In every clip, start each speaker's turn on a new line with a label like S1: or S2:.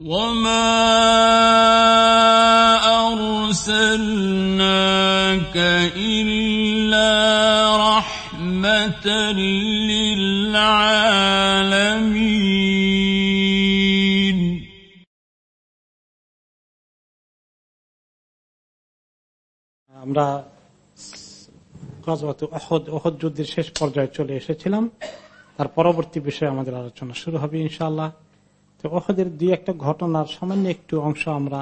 S1: وما أرسلناك إلا رحمة للعالمين
S2: আমরা গজওয়াত অহদ অহদ যুদ্ধের শেষ পর্যায়ে চলে এসেছিলাম তার পরবর্তী বিষয়ে আমাদের আলোচনা শুরু হবে ইনশাআল্লাহ তো অহদের দুই একটা ঘটনার সামান্য একটু অংশ আমরা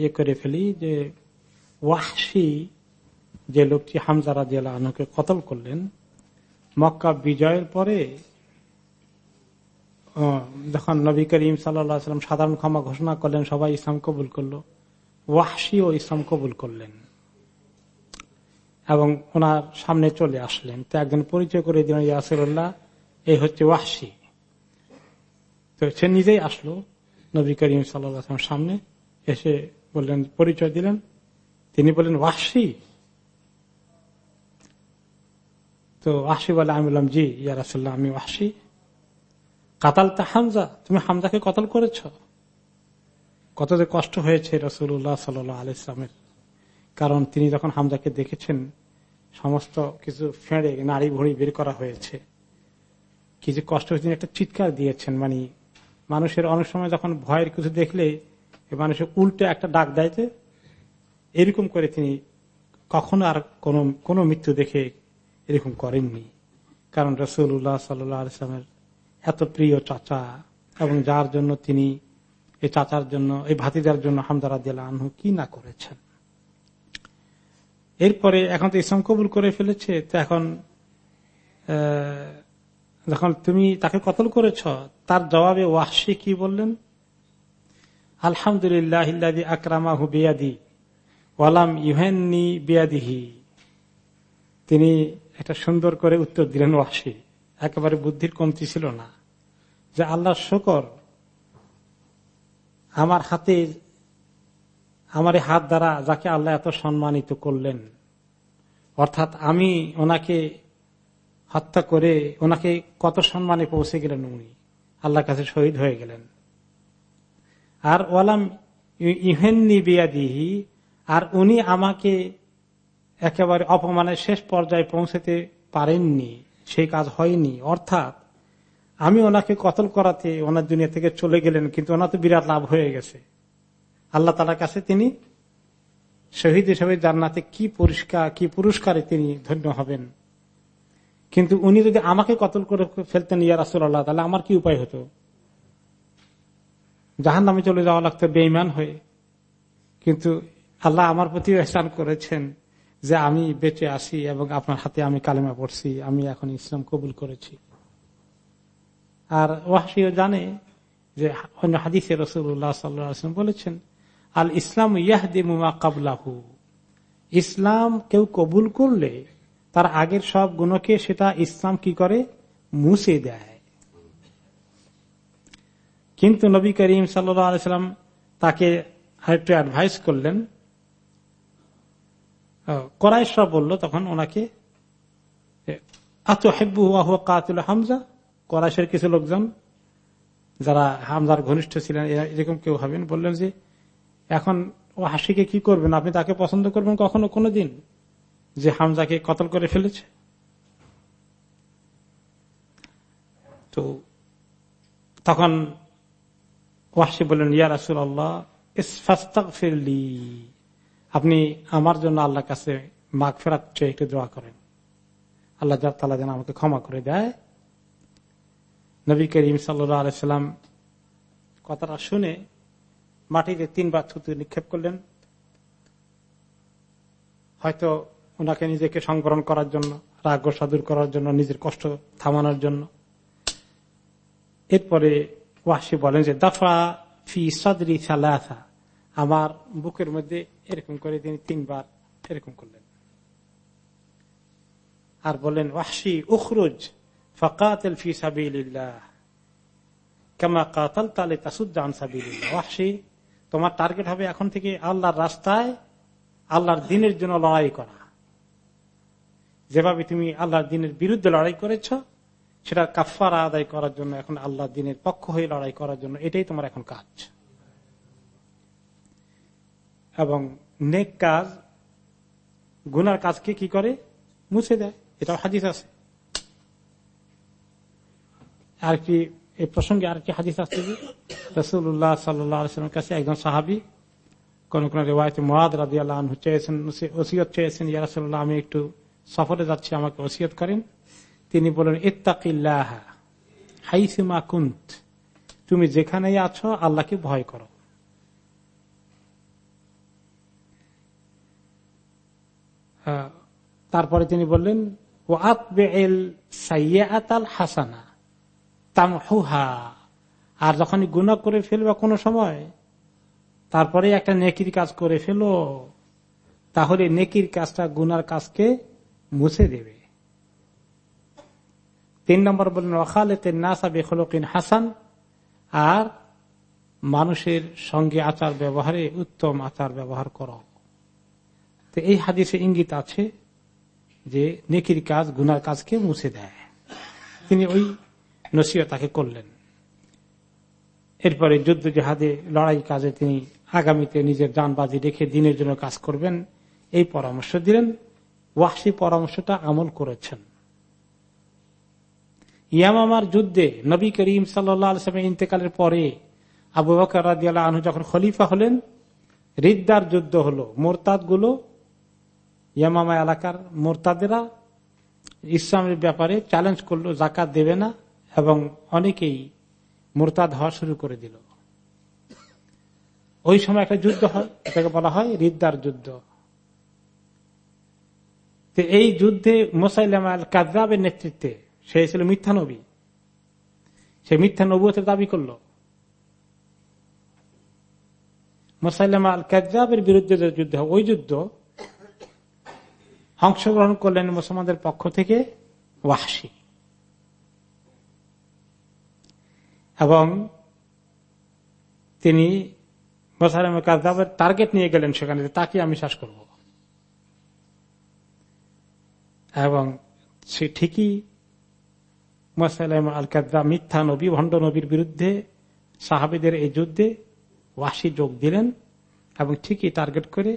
S2: ইয়ে করে ফেলি যে ওয়াহশি যে লোকটি হামজারা জেলা আনুকে কতল করলেন, মক্কা বিজয়ের পরে যখন নবী করিম সাল্লাম সাধারণ ক্ষমা ঘোষণা করলেন, সবাই ইসলাম কবুল করল ওয়াহশিও ইসলাম কবুল করলেন। এবং ওনার সামনে চলে আসলেন। তো একজন পরিচয় করে দিলেন ইয়াসুল্লাহ এই হচ্ছে ওয়াহশি। তো সে নিজেই আসলো নবী করিম সাল্লাম সামনে, এসে বললেন, পরিচয় দিলেন। তিনি বললেন ওয়াহশি তো ওয়াহশি বলে, আমি বললাম, জি, ইয়া রাসুল্লাহ আমি ওয়াহশি কাতাল তা হামজা, তুমি হামজাকে কতল করেছ? কত যে কষ্ট হয়েছে রসুল্লাহ সাল্লাহ আলাইসলামের কারণ তিনি যখন হামজাকে দেখেছেন, সমস্ত কিছু ফেঁড়ে নারী ভুড়ি বের করা হয়েছে। কিছু কষ্ট তিনি একটা চিৎকার দিয়েছেন মানে মানুষের অনেক সময় যখন ভয়ের কিছু দেখলে মানুষের উল্টে একটা ডাক দেয়তে এরকম করে তিনি কখনো আর কোনো মৃত্যু দেখে এরকম করেননি। কারণ রসুল্লাহ সাল্লামের এত প্রিয় চাচা এবং যার জন্য তিনি এই চাচার জন্য, এই ভাতিজার জন্য হামদারা দিল আনহু কি না করেছেন। এরপরে এখন তো ইসলাম কবুল করে ফেলেছে, তো এখন যখন তুমি তাকে কতল করেছ, তার জবাবে, ওয়াহশি কি বললেন? আলহামদুলিল্লাহ আকরামাহু বিয়াদি ওয়ালাম ইউহেননি বিয়াদিহি। তিনি একটা সুন্দর করে উত্তর দিলেন, ওয়াহশি। একেবারে বুদ্ধির কমতি ছিল না। যে আল্লাহ শকর আমার হাতে, আমার হাত দ্বারা যাকে আল্লাহ এত সম্মানিত করলেন, অর্থাৎ আমি ওনাকে হত্যা করে ওনাকে কত সম্মানে পৌঁছে গেলেন উনি। আল্লাহর কাছে শহীদ হয়ে গেলেন। আর ওয়ালাম ইহেননি বিয়াদিহি, আর উনি আমাকে একেবারে অপমানের শেষ পর্যায়ে পৌঁছতে পারেননি, সেই কাজ হয়নি। অর্থাৎ আমি ওনাকে কতল করাতে ওনার দুনিয়া থেকে চলে গেলেন, কিন্তু ওনার তো বিরাট লাভ হয়ে গেছে। আল্লাহ তালার কাছে তিনি শহীদ হিসেবে জান্নাতে কি পরিষ্কার, কি পুরস্কারে তিনি ধন্য হবেন। কিন্তু উনি যদি আমাকে কতল করে ফেলতেন, ইয়া রাসুল্লাহ তাহলে আমার কি উপায় হতো? জাহান নামে চলে যাওয়া লাগতো বেইমান হয়ে। কিন্তু আল্লাহ আমার প্রতি এহসান করেছেন যে আমি বেঁচে আসি এবং আপনার হাতে আমি কালেমা পড়ছি, আমি এখন ইসলাম কবুল করেছি। আর ওয়াসিও জানে যে অন্য হাদিসে রসুল্লাহ সাল্লাম বলেছেন আল ইসলাম ইয়াহদিমা কাবলাহু। ইসলাম কেউ কবুল করলে তার আগের সব গুণকে সেটা ইসলাম কি করে? মুছে দেয়। কিন্তু নবী করিম সাল্লাম তাকে আরেকটু অ্যাডভাইস করলেন। করাইশরা বলল তখন ওনাকে কাতুল হামজা? করাইশের কিছু লোকজন, যারা হামজার ঘনিষ্ঠ ছিলেন এরকম কেউ হবেন, বললেন যে, এখন ও হাসিকে কি করবেন? আপনি তাকে পছন্দ করবেন কখনো কোনো দিন যে হামজাকে কতল করে ফেলেছে? তো তখন ওয়াসি বললেন, ইয়া রাসুল আল্লাহ আপনি আমার জন্য আল্লাহর কাছে মাঘ ফেরাত চেয়ে একটু দোয়া করেন। আল্লাহ তালা যেন আমাকে ক্ষমা করে দেয়। নবী করিম সাল্লাম কথাটা শুনে মাটিতে তিনবার থুতু নিক্ষেপ করলেন। হয়তো ওনাকে নিজেকে সংবরণ করার জন্য, রাগ সাদুর করার জন্য, নিজের কষ্ট থামানোর জন্য। এরপরে ওয়াসি বলেন যে, দফা ফি সদরি সালাথা আমার বুকের মধ্যে এরকম করে তিনি তিনবার এরকম করলেন। আর বলেন, ওয়াসি উখরুজ ফকাতেল ফি সাবিল্লাহ কেমা কাতাল তালে তাসুদ্দান ওয়াসি, তোমার টার্গেট হবে এখন থেকে আল্লাহর রাস্তায়, আল্লাহর দিনের জন্য লড়াই করা। যেভাবে তুমি আল্লাহর দিনের বিরুদ্ধে লড়াই করেছ, সেটা কাফারা আদায় করার জন্য, এখন আল্লাহ দিনের পক্ষ হয়ে লড়াই করার জন্য, এটাই তোমার এখন কাজ। এবং নেক কাজ, গুনার কাজকে কি করে? মুছে দেয়। এটা হাদিস আছে। আর কি এই প্রসঙ্গে আর কি হাদিস আসছে যে রসুল্লাহ সাল্লামের কাছে একজন সাহাবি কোন কোন রেওয়ায়তে মহাদ রাজি আল্লাহ চেয়েছেন ওসিয়ত চেয়েছেন ইয়ারসল্লাহ আমি একটু সফরে যাচ্ছি আমাকে ওসিয়ত করেন। তিনি বলেন হাইসিমা কুন্ত। তুমি যেখানেই আছো, আল্লাহকে ভয় করো। তারপরে তিনি বললেন ও আতবে এল সাইয়াতাল হাসানা, তামহুহা। আর যখন গুণা করে ফেলবা কোনো সময়, তারপরে একটা নেকির কাজ করে ফেলো। তাহলে নেকির কাজটা, গুনার কাজকে মুছে দেবে। তিন নম্বর বললেন ওখালেতে নাসা বেখলকিন হাসান। আর মানুষের সঙ্গে আচার ব্যবহারে উত্তম আচার ব্যবহার করো। তো এই হাদিসে ইঙ্গিত আছে যে নেকির কাজ, গুনার কাজকে মুছে দেয়। তিনি ওই নসিয়া তাকে করলেন। এরপরে যুদ্ধ জাহাজে লড়াই কাজে তিনি আগামীতে নিজের যানবাজি রেখে দিনের জন্য কাজ করবেন। এই পরামর্শ দিলেন। ওয়াসি পরামর্শটা আমল করেছেন। ইয়ামামার যুদ্ধে নবী করিম সাল্লামের ইন্তেকালের পরে আবু বকর আনহু যখন খলিফা হলেন, রিদ্দার যুদ্ধ হলো। মোরতাদগুলো ইয়ামামা এলাকার মোরতাদেরা ইসলামের ব্যাপারে চ্যালেঞ্জ করল, জাকাত দেবে না এবং অনেকেই মোরতাদ হওয়া শুরু করে দিল। ওই সময় একটা যুদ্ধ হয়, এটাকে বলা হয় রিদ্দার যুদ্ধ। এই যুদ্ধে মোসাইলাম আল নেতৃত্বে, সে ছিল মিথ্যা নবী। সে মিথ্যা নবুয়তের দাবি করল। মোসাইলাম আল বিরুদ্ধে যে যুদ্ধ, ওই যুদ্ধ অংশগ্রহণ করলেন মুসলমানদের পক্ষ থেকে ওয়াসি এবং তিনি মোসাইলাম কাজাবের টার্গেট নিয়ে গেলেন সেখানে তাকে আমি শ্বাস করব। এবং সে ঠিকই মোসাইলাম আল কাজা মিথ্যা নবী, ভণ্ড নবীর বিরুদ্ধে সাহাবিদের এই যুদ্ধে ওয়াসি যোগ দিলেন এবং ঠিকই টার্গেট করে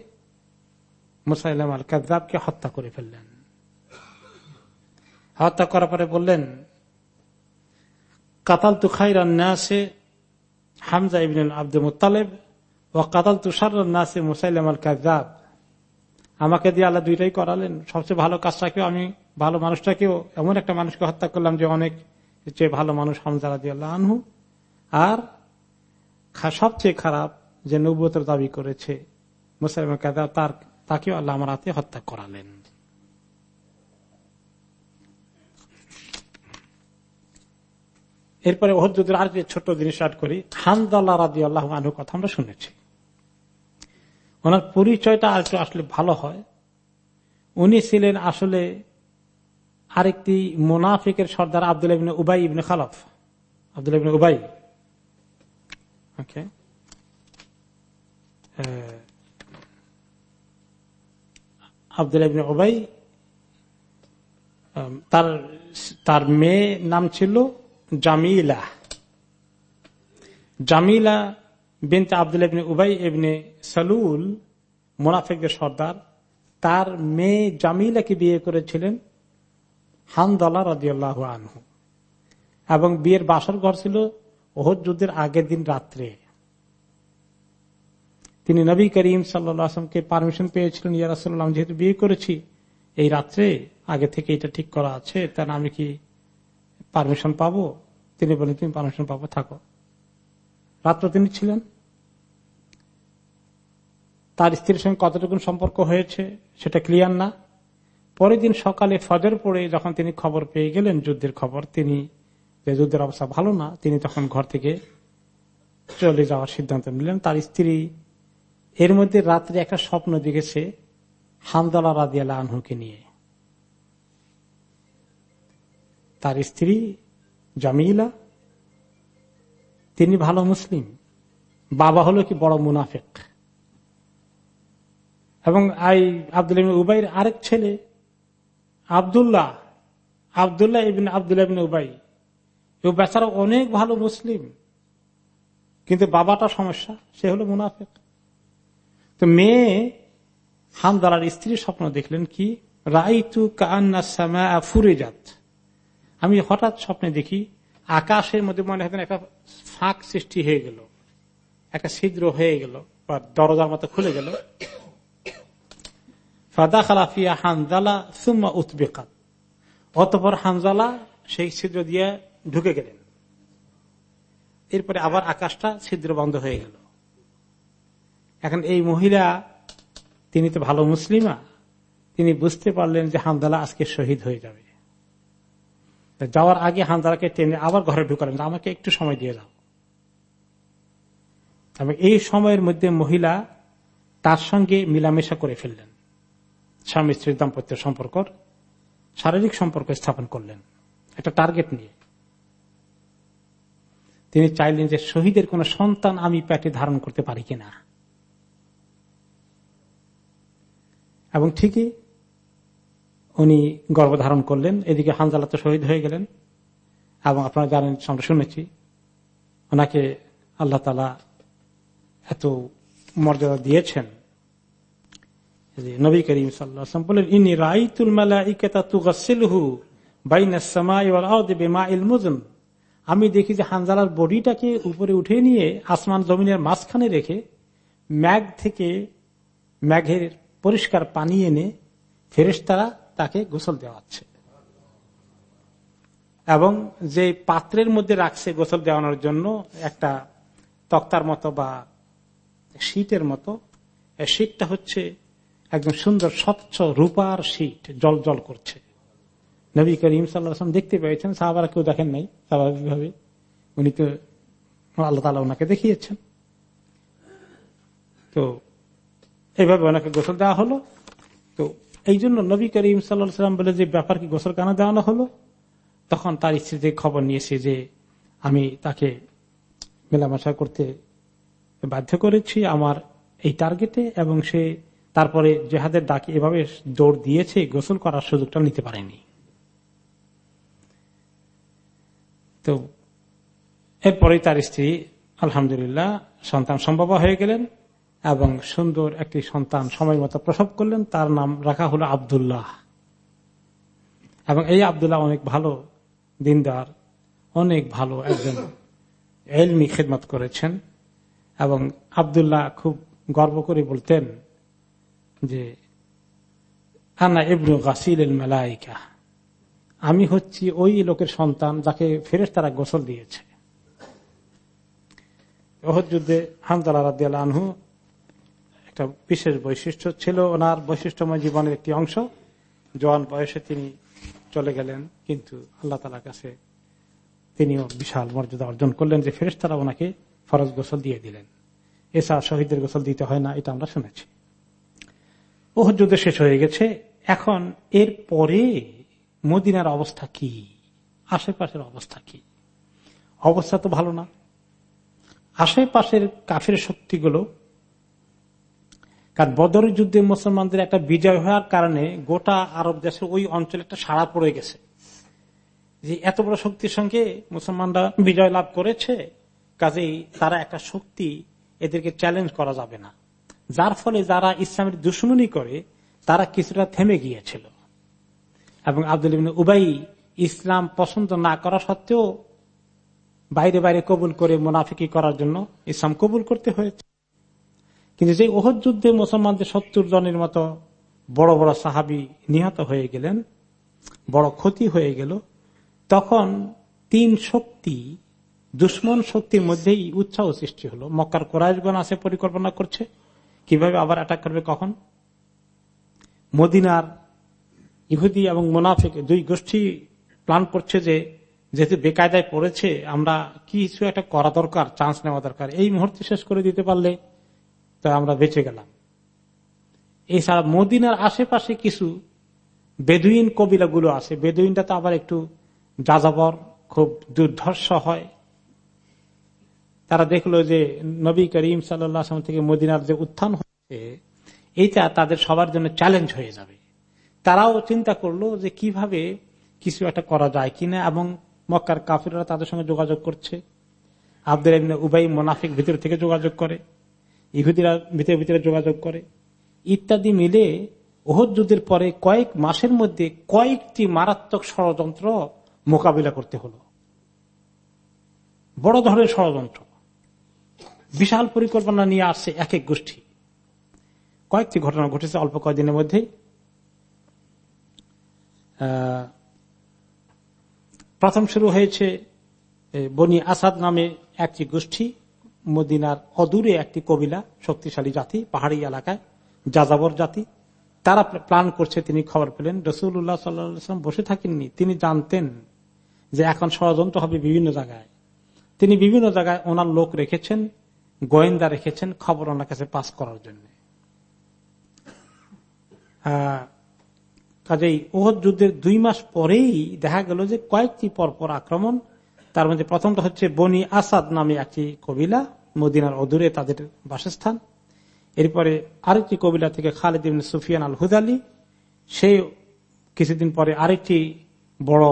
S2: মুসাইলাম আল কাজাবকে হত্যা করে ফেললেন। হত্যা করার পরে বললেন কাতাল তু খাইরান্নাসে হামজা ইবিন আব্দুল মুতালেব ও কাতাল তুষার মুসাইলাম আল কাজাব আমাকে দিয়ে আল্লাহ দুইটাই করালেন। সবচেয়ে ভালো কাজটাকেও আমি, ভালো মানুষটাকেও এমন একটা মানুষকে হত্যা করলাম যে অনেক চেয়ে ভালো মানুষ হামজা রাজি আল্লাহ আনহু। আর সবচেয়ে খারাপ যে নব্বতের দাবি করেছে মুসাইলাম কাজাব তার, তাকেও আল্লাহ আমার হাতে হত্যা করালেন। এরপরে ওহর যুদ্ধের আর ছোট্ট জিনিস আট করি। হামদাল্লাহ রাজি আল্লাহ আনহু কথা আমরা শুনেছি। ওনার পরিচয়টা আর একটু আসলে ভালো হয়। উনি ছিলেন আসলে আরেকটি মোনাফিকের সর্দার আব্দুল ইবিন উবাই ইবিন খালফ। আব্দুল উবাই। ওকে আব্দুল ইবিন উবাই তার তার মেয়ে নাম ছিল জামিলা। জামিলা বিনতে আব্দুল ইবনে উবাই ইবনে সালুল, মোনাফেকদের সর্দার, তার মেয়ে জামিলাকে বিয়ে করেছিলেন হানদলা রাজিউল্লাহ আনহু। এবং বিয়ের বাসর ঘর ছিল ওহর যুদ্ধের আগের দিন রাত্রে। তিনি নবী করিম সাল্লামকে পারমিশন পেয়েছিলেন ইয়ারাসাল্লাম যেহেতু বিয়ে করেছি, এই রাত্রে আগে থেকে এটা ঠিক করা আছে তার আমি কি পারমিশন পাবো? তিনি বলেন তুমি পারমিশন পাবো, থাকো। রাত্র তিনি ছিলেন। তার স্ত্রীর সঙ্গে কতটুকু সম্পর্ক হয়েছে সেটা ক্লিয়ার না। পরের দিন সকালে ফজর পড়ে যখন তিনি খবর পেয়ে গেলেন, যুদ্ধের খবর, তিনি যে যুদ্ধের অবস্থা ভালো না, তিনি তখন ঘর থেকে চলে যাওয়ার সিদ্ধান্ত নিলেন। তার স্ত্রী এর মধ্যে রাত্রে একটা স্বপ্ন দেখেছে হামদালা রাদিয়াল আনহুকে নিয়ে। তার স্ত্রী জামিলা তিনি ভালো মুসলিম। বাবা হলো কি বড় মুনাফেক। এবং আই আব্দুল উবাইর আরেক ছেলে, আবদুল্লাহ আবদুল্লাহ ইবিন আবদুল্লাহ ইবিন উবাই। ও বেচারা অনেক ভালো মুসলিম। কিন্তু বাবাটা সমস্যা, সে হলো মুনাফেক। তো মেয়ে হামদালার স্ত্রীর স্বপ্ন দেখলেন কি, রাইতু কান্না ফুরে যাত আমি হঠাৎ স্বপ্নে দেখি আকাশের মধ্যে মনে হয় একটা ফাঁক সৃষ্টি হয়ে গেল। একটা ছিদ্র হয়ে গেল বা দরজার মতো খুলে গেল। ফাদা খালাফিয়া হানজালা সুম্মা উৎবেকাত অতপর হানজালা সেই ছিদ্র দিয়ে ঢুকে গেলেন। এরপরে আবার আকাশটা ছিদ্র বন্ধ হয়ে গেল। এখন এই মহিলা, তিনি তো ভালো মুসলিমা, তিনি বুঝতে পারলেন যে হামদালা আজকে শহীদ হয়ে যাবে। যাওয়ার আগে হামদালাকে টেনে আবার ঘরে ঢুকালেন আমাকে একটু সময় দিয়ে দাও। এবং এই সময়ের মধ্যে মহিলা তার সঙ্গে মিলামেশা করে ফেললেন। স্বামী স্ত্রীর দাম্পত্য সম্পর্ক শারীরিক সম্পর্ক স্থাপন করলেন। একটা টার্গেট নিয়ে। তিনি চাইলেন যে শহীদের কোন সন্তান আমি পেটে ধারণ করতে পারি কিনা। এবং ঠিকই উনি গর্ভধারণ করলেন, এদিকে হানজালা তো শহীদ হয়ে গেলেন। এবং আপনারা জানেন, আমরা শুনেছি, ওনাকে আল্লাহ তালা এত মর্যাদা দিয়েছেন নবী করিম সাল্লাম ইনি রাইতুল মালা ইকেতা তুগাসিলহু আমি দেখি যে হানজালার বডিটাকে উপরে উঠে নিয়ে আসমান জমিনের মাঝখানে রেখে ম্যাগ থেকে ম্যাঘের পরিষ্কার পানি এনে ফেরেশতারা তাকে গোসল দেওয়াচ্ছে এবং যে পাত্রের মধ্যে রাখছে গোসল দেওয়ানোর জন্য একটা তক্তার মতো বা শীতের মতো শীতটা হচ্ছে একদম সুন্দর স্বচ্ছ রূপার শীত, জল জল করছে। নবী করিম সাল্লাম দেখতে পেয়েছেন, সাহাবারা কেউ দেখেন নাই স্বাভাবিকভাবে উনি তো আল্লাহ তালা ওনাকে দেখিয়েছেন। তো এইভাবে ওনাকে গোসল দেওয়া হলো। তো এই জন্য নবী করিম সাল্লাম বলে যে ব্যাপার কি গোসল কেন দেওয়ানো হলো। তখন তার স্ত্রী যে খবর নিয়েছে যে, আমি তাকে মেলামেশা করতে বাধ্য করেছি, আমার এই টার্গেটে, এবং সে তারপরে জেহাদের ডাকে এভাবে দৌড় দিয়েছে, গোসল করার সুযোগটা নিতে পারেনি। তো, এরপরে তার স্ত্রী, আলহামদুলিল্লাহ, সন্তান সম্ভব হয়ে গেলেন। এবং সুন্দর একটি সন্তান সময় মতো প্রসব করলেন, তার নাম রাখা হলো আবদুল্লাহ। এবং এই আবদুল্লাহ অনেক ভালো দিনদার, অনেক ভালো একজন এলমি খেদমত করেছেন এবং আবদুল্লাহ খুব গর্ব করে বলতেন যে, আনা ইবনু গাসিল মেলাইকা, আমি হচ্ছি ওই লোকের সন্তান যাকে ফেরেস তারা গোসল দিয়েছে। ওহদ যুদ্ধে হামদাল্লাহ রাদিয়াল আনহু একটা বিশেষ বৈশিষ্ট্য ছিল ওনার বৈশিষ্ট্যময় জীবনের একটি অংশ। জোয়ান বয়সে তিনি চলে গেলেন, কিন্তু আল্লাহ তালার কাছে তিনিও বিশাল মর্যাদা অর্জন করলেন যে ফেরেস তারা ওনাকে ফরজ গোসল দিয়ে দিলেন। এছাড়া শহীদের গোসল দিতে হয় না, এটা আমরা শুনেছি। ওহদ যুদ্ধ শেষ হয়ে গেছে, এখন এর পরে মদিনার অবস্থা কি? আশেপাশের অবস্থা কি? অবস্থা তো ভালো না। আশেপাশের কাফের শক্তিগুলো কারণ বদর যুদ্ধে মুসলমানদের একটা বিজয় হওয়ার কারণে গোটা আরব দেশের ওই অঞ্চলে একটা সাড়া পড়ে গেছে। যে এত বড় শক্তির সঙ্গে মুসলমানরা বিজয় লাভ করেছে, কাজেই তারা একটা শক্তি এদেরকে চ্যালেঞ্জ করা যাবে না। যার ফলে যারা ইসলামের দুশ্মনী করে, তারা কিছুটা থেমে গিয়েছিল। এবং আব্দুল উবাই ইসলাম পছন্দ না করা সত্ত্বেও বাইরে বাইরে কবুল করে মুনাফিকি করার জন্য ইসলাম কবুল করতে হয়েছে। কিন্তু যে ওহদ যুদ্ধে মুসলমানদের সত্তর জনের মতো বড় বড় সাহাবি নিহত হয়ে গেলেন, বড় ক্ষতি হয়ে গেল, তখন তিন শক্তি, দুশ্মন শক্তির মধ্যেই উৎসাহ সৃষ্টি হলো। মক্কার কোরআশগণ আছে পরিকল্পনা করছে, কীভাবে আবার অ্যাটাক করবে, কখন? মদিনার ইহুদি এবং মুনাফিক দুই গোষ্ঠী প্ল্যান করছে যে, যেহেতু বেকায়দায় পড়েছে, আমরা কিছু একটা করা দরকার চান্স নেওয়া দরকার। এই মুহূর্তে শেষ করে দিতে পারলে তো আমরা বেঁচে গেলাম। এছাড়া মদিনার আশেপাশে কিছু বেদুইন কবিলাগুলো আছে। বেদুইনটা তো আবার একটু যাযাবর খুব দুর্ধর্ষ হয়। তারা দেখল যে নবী করিম সাল্লাম থেকে মদিনার যে উত্থান হচ্ছে এইটা তাদের সবার জন্য চ্যালেঞ্জ হয়ে যাবে। তারাও চিন্তা করল যে কীভাবে কিছু একটা করা যায় কিনা এবং মক্কার কাফিররা তাদের সঙ্গে যোগাযোগ করছে। আব্দুল উবাই মোনাফিক ভিতর থেকে যোগাযোগ করে। ইহুদিরা ভিতরে ভিতরে যোগাযোগ করে। ইত্যাদি মিলে ওহদ যুদ্ধের পরে কয়েক মাসের মধ্যে কয়েকটি মারাত্মক ষড়যন্ত্র মোকাবিলা করতে হলো। বড় ধরনের ষড়যন্ত্র। বিশাল পরিকল্পনা নিয়ে আসছে এক এক গোষ্ঠী। কয়েকটি ঘটনা ঘটেছে অল্প কয়েকদিনের মধ্যেই প্রথম শুরু হয়েছে বনি আসাদ নামে একটি গোষ্ঠী। মদিনার অদূরে একটি কবিলা, শক্তিশালী জাতি, পাহাড়ি এলাকায়, যাযাবর জাতি। তারা প্ল্যান করছে, তিনি খবর পেলেন রসুল্লাহ সাল্লাম বসে থাকেননি। তিনি জানতেন যে এখন ষড়যন্ত্র হবে বিভিন্ন জায়গায়। তিনি বিভিন্ন জায়গায় ওনার লোক রেখেছেন, গোয়েন্দা রেখেছেন খবর ওনার কাছে পাস করার জন্য। কাজেই ওহদ যুদ্ধের দুই মাস পরেই দেখা গেল যে কয়েকটি পরপর আক্রমণ তার মধ্যে প্রথমটা হচ্ছে বনি আসাদ নামে একটি কবিলা, মদিনার অদূরে তাদের বাসস্থান। এরপরে আরেকটি কবিলা থেকে খালেদ সুফিয়ান আল হুদালি সে কিছুদিন পরে আরেকটি বড়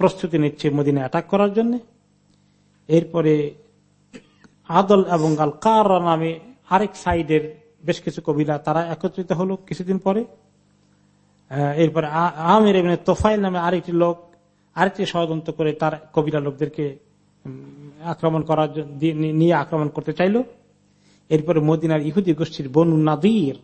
S2: প্রস্তুতি নিচ্ছে মদিনা অ্যাটাক করার জন্য। এরপরে আদল এবং আল কার নামে আরেক সাইডের বেশ কিছু কবিলা তারা একত্রিত হলো কিছুদিন পরে। এরপরে আমের তোফাইল নামে আরেকটি লোক আরেকটি ষড়যন্ত্র করে তার কবিরা লোকদেরকে আক্রমণ করার নিয়ে আক্রমণ করতে চাইল। এরপরে মদিনার ইহুদি গোষ্ঠীর বনু নাদির,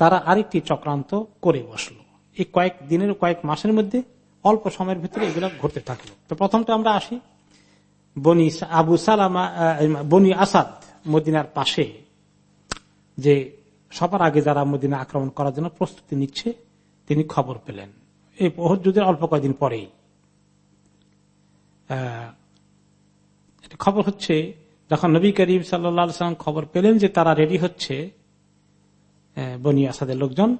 S2: তারা আরেকটি চক্রান্ত করে বসল। এই কয়েক দিনের, কয়েক মাসের মধ্যে অল্প সময়ের ভিতরে এগুলো ঘটতে থাকল। তো প্রথমটা আমরা আসি। বনি আবু সালামা বনি আসাদ মদিনার পাশে, যে সবার আগে যারা মদিনা আক্রমণ করার জন্য প্রস্তুতি নিচ্ছে, তিনি খবর পেলেন। এই যুদ্ধের অল্প কয়েকদিন পরেই। খবর হচ্ছে, যখন নবী করিম সাল্লাম খবর পেলেন যে তারা রেডি হচ্ছে বনি আসাদের লোকজন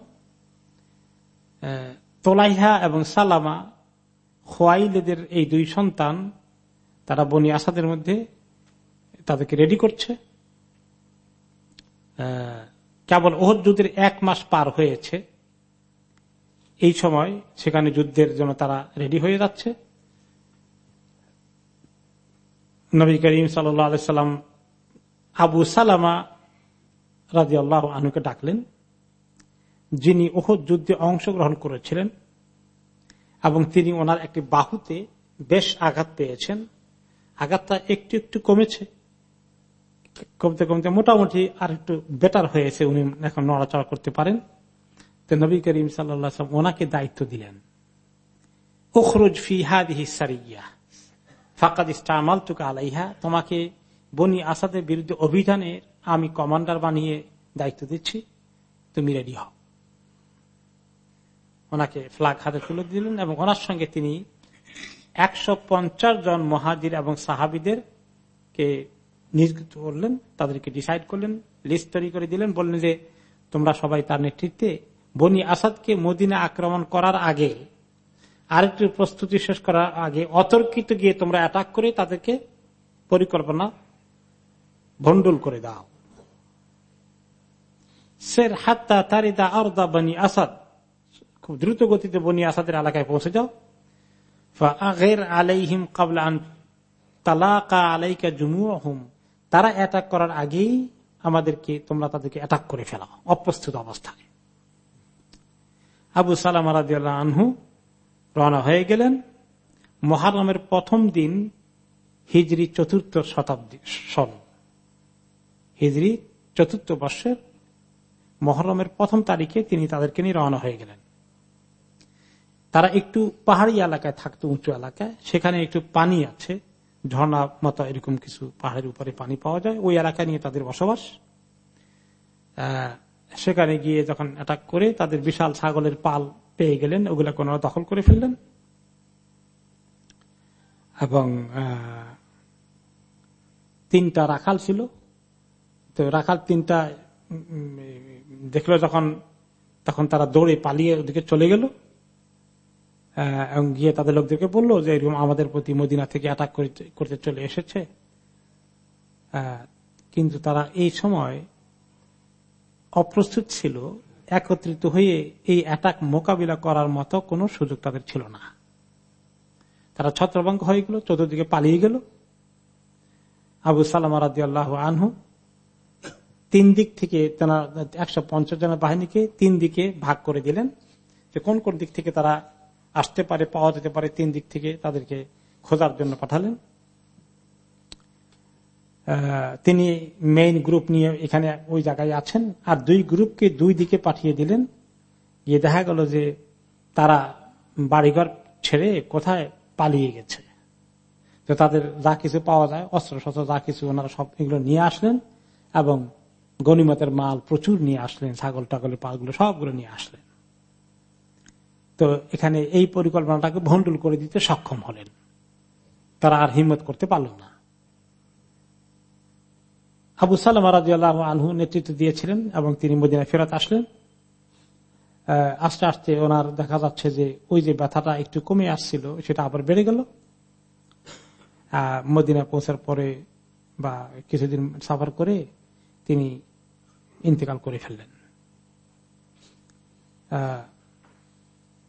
S2: তোলাইহা এবং সালামা, খোয়াইলেদের এই দুই সন্তান, তারা বনি আসাদের মধ্যে তাদেরকে রেডি করছে। কেবল ওহর যুদ্ধের এক মাস পার হয়েছে। এই সময় সেখানে যুদ্ধের জন্য তারা রেডি হয়ে যাচ্ছে। নবী করিম সাল্লাম আবু সালামা রাজি আল্লাহ আনুকে ডাকলেন। যিনি ওহদ যুদ্ধে অংশগ্রহণ করেছিলেন এবং তিনি ওনার একটি বাহুতে বেশ আঘাত পেয়েছেন। আঘাতটা একটু একটু কমেছে, কমতে কমতে মোটামুটি আর একটু বেটার হয়েছে উনি এখন নড়াচড়া করতে পারেন। তো নবী করিম সাল্লাম ওনাকে দায়িত্ব দিলেন। ওখরুজ ফিহাদিহি সারিয়া। ফাকাদ ইস্তামাল তুকা আলাইহা, তোমাকে বনি আসাদের বিরুদ্ধে অভিযানের আমি কমান্ডার বানিয়ে দায়িত্ব দিচ্ছি। তুমি রেডি হও। ওনাকে ফ্লাগ হাতে তুলে দিলেন এবং ওনার সঙ্গে তিনি একশো পঞ্চাশ জন মহাজির এবং সাহাবিদের কে নিযুক্ত করলেন, তাদেরকে ডিসাইড করলেন লিস্ট তৈরি করে দিলেন, বললেন যে তোমরা সবাই তার নেতৃত্বে বনি আসাদকে মদিনা আক্রমণ করার আগে আরেকটি প্রস্তুতি শেষ করার আগে অতর্কিত গিয়ে তোমরা অ্যাটাক করে তাদেরকে পরিকল্পনা ভন্ডুল করে দাও। সের হাত্তা তারিদা আরদা বনি আসাদ, খুব দ্রুত গতিতে বনি আসাদের এলাকায় পৌঁছে যাও। আলাইহিম কাবলা তালাকা আলাইকা জুমু তারা অ্যাটাক করার আগেই আমাদেরকে তোমরা তাদেরকে অ্যাটাক করে ফেলাও, অপ্রস্তুত অবস্থায়। আবু সালাম আনহু রওনা হয়ে গেলেন মহারমের প্রথম দিন হিজরি চতুর্থ শতাব্দী সন। হিজরি চতুর্থ বর্ষের মহরমের প্রথম তারিখে তিনি তাদেরকে নিয়ে রওনা হয়ে গেলেন। তারা একটু পাহাড়ি এলাকায় থাকতো, উঁচু এলাকায়। সেখানে একটু পানি আছে। ঝর্ণা মতো এরকম কিছু পাহাড়ের উপরে পানি পাওয়া যায়। ওই এলাকা নিয়ে তাদের বসবাস। সেখানে গিয়ে যখন অ্যাটাক করে তাদের বিশাল ছাগলের পাল পেয়ে গেলেন ওগুলা কোন দখল করে ফেললেন এবং তিনটা রাখাল ছিল। তো রাখাল তিনটা দেখল যখন, তখন তারা দৌড়ে পালিয়ে ওদিকে চলে গেল। এবং গিয়ে তাদের লোকদেরকে বলল যে, এরকম আমাদের প্রতি মদিনা থেকে অ্যাটাক করতে চলে এসেছে। কিন্তু তারা এই সময় অপ্রস্তুত ছিল। একত্রিত হয়ে এই অ্যাটাক মোকাবিলা করার মতো কোন সুযোগ তাদের ছিল না। তারা ছত্রভঙ্গ হয়ে গেল, চতুর্দিকে পালিয়ে গেল। আবু সালাম রাদি আল্লাহ আনহু তিন দিক থেকে তারা একশো পঞ্চাশ জনের বাহিনীকে তিন দিকে ভাগ করে দিলেন যে কোন কোন দিক থেকে তারা আসতে পারে, পাওয়া যেতে পারে, তিন দিক থেকে তাদেরকে খোঁজার জন্য পাঠালেন। তিনি মেইন গ্রুপ নিয়ে এখানে ওই জায়গায় আছেন। আর দুই গ্রুপকে দুই দিকে পাঠিয়ে দিলেন। গিয়ে দেখা গেল যে তারা বাড়িঘর ছেড়ে কোথায় পালিয়ে গেছে। তো তাদের যা কিছু পাওয়া যায় অস্ত্র শস্ত্র যা কিছু ওনারা সব এগুলো নিয়ে আসলেন এবং গণিমতের মাল প্রচুর নিয়ে আসলেন, ছাগল টাগলের পালগুলো সবগুলো নিয়ে আসলেন। তো এখানে এই পরিকল্পনাটাকে ভন্ডুল করে দিতে সক্ষম হলেন। তারা আর হিম্মত করতে পারল না। আবু সালাম রাজু আনহু নেতৃত্ব দিয়েছিলেন এবং তিনি মদিনা ফেরত আসলেন। আস্তে আস্তে ওনার দেখা যাচ্ছে যে ওই যে ব্যথাটা একটু কমে আসছিল, সেটা আবার বেড়ে গেল। মদিনা পৌঁছার পরে বা কিছুদিন সাফার করে তিনি ইন্তেকাল করে ফেললেন।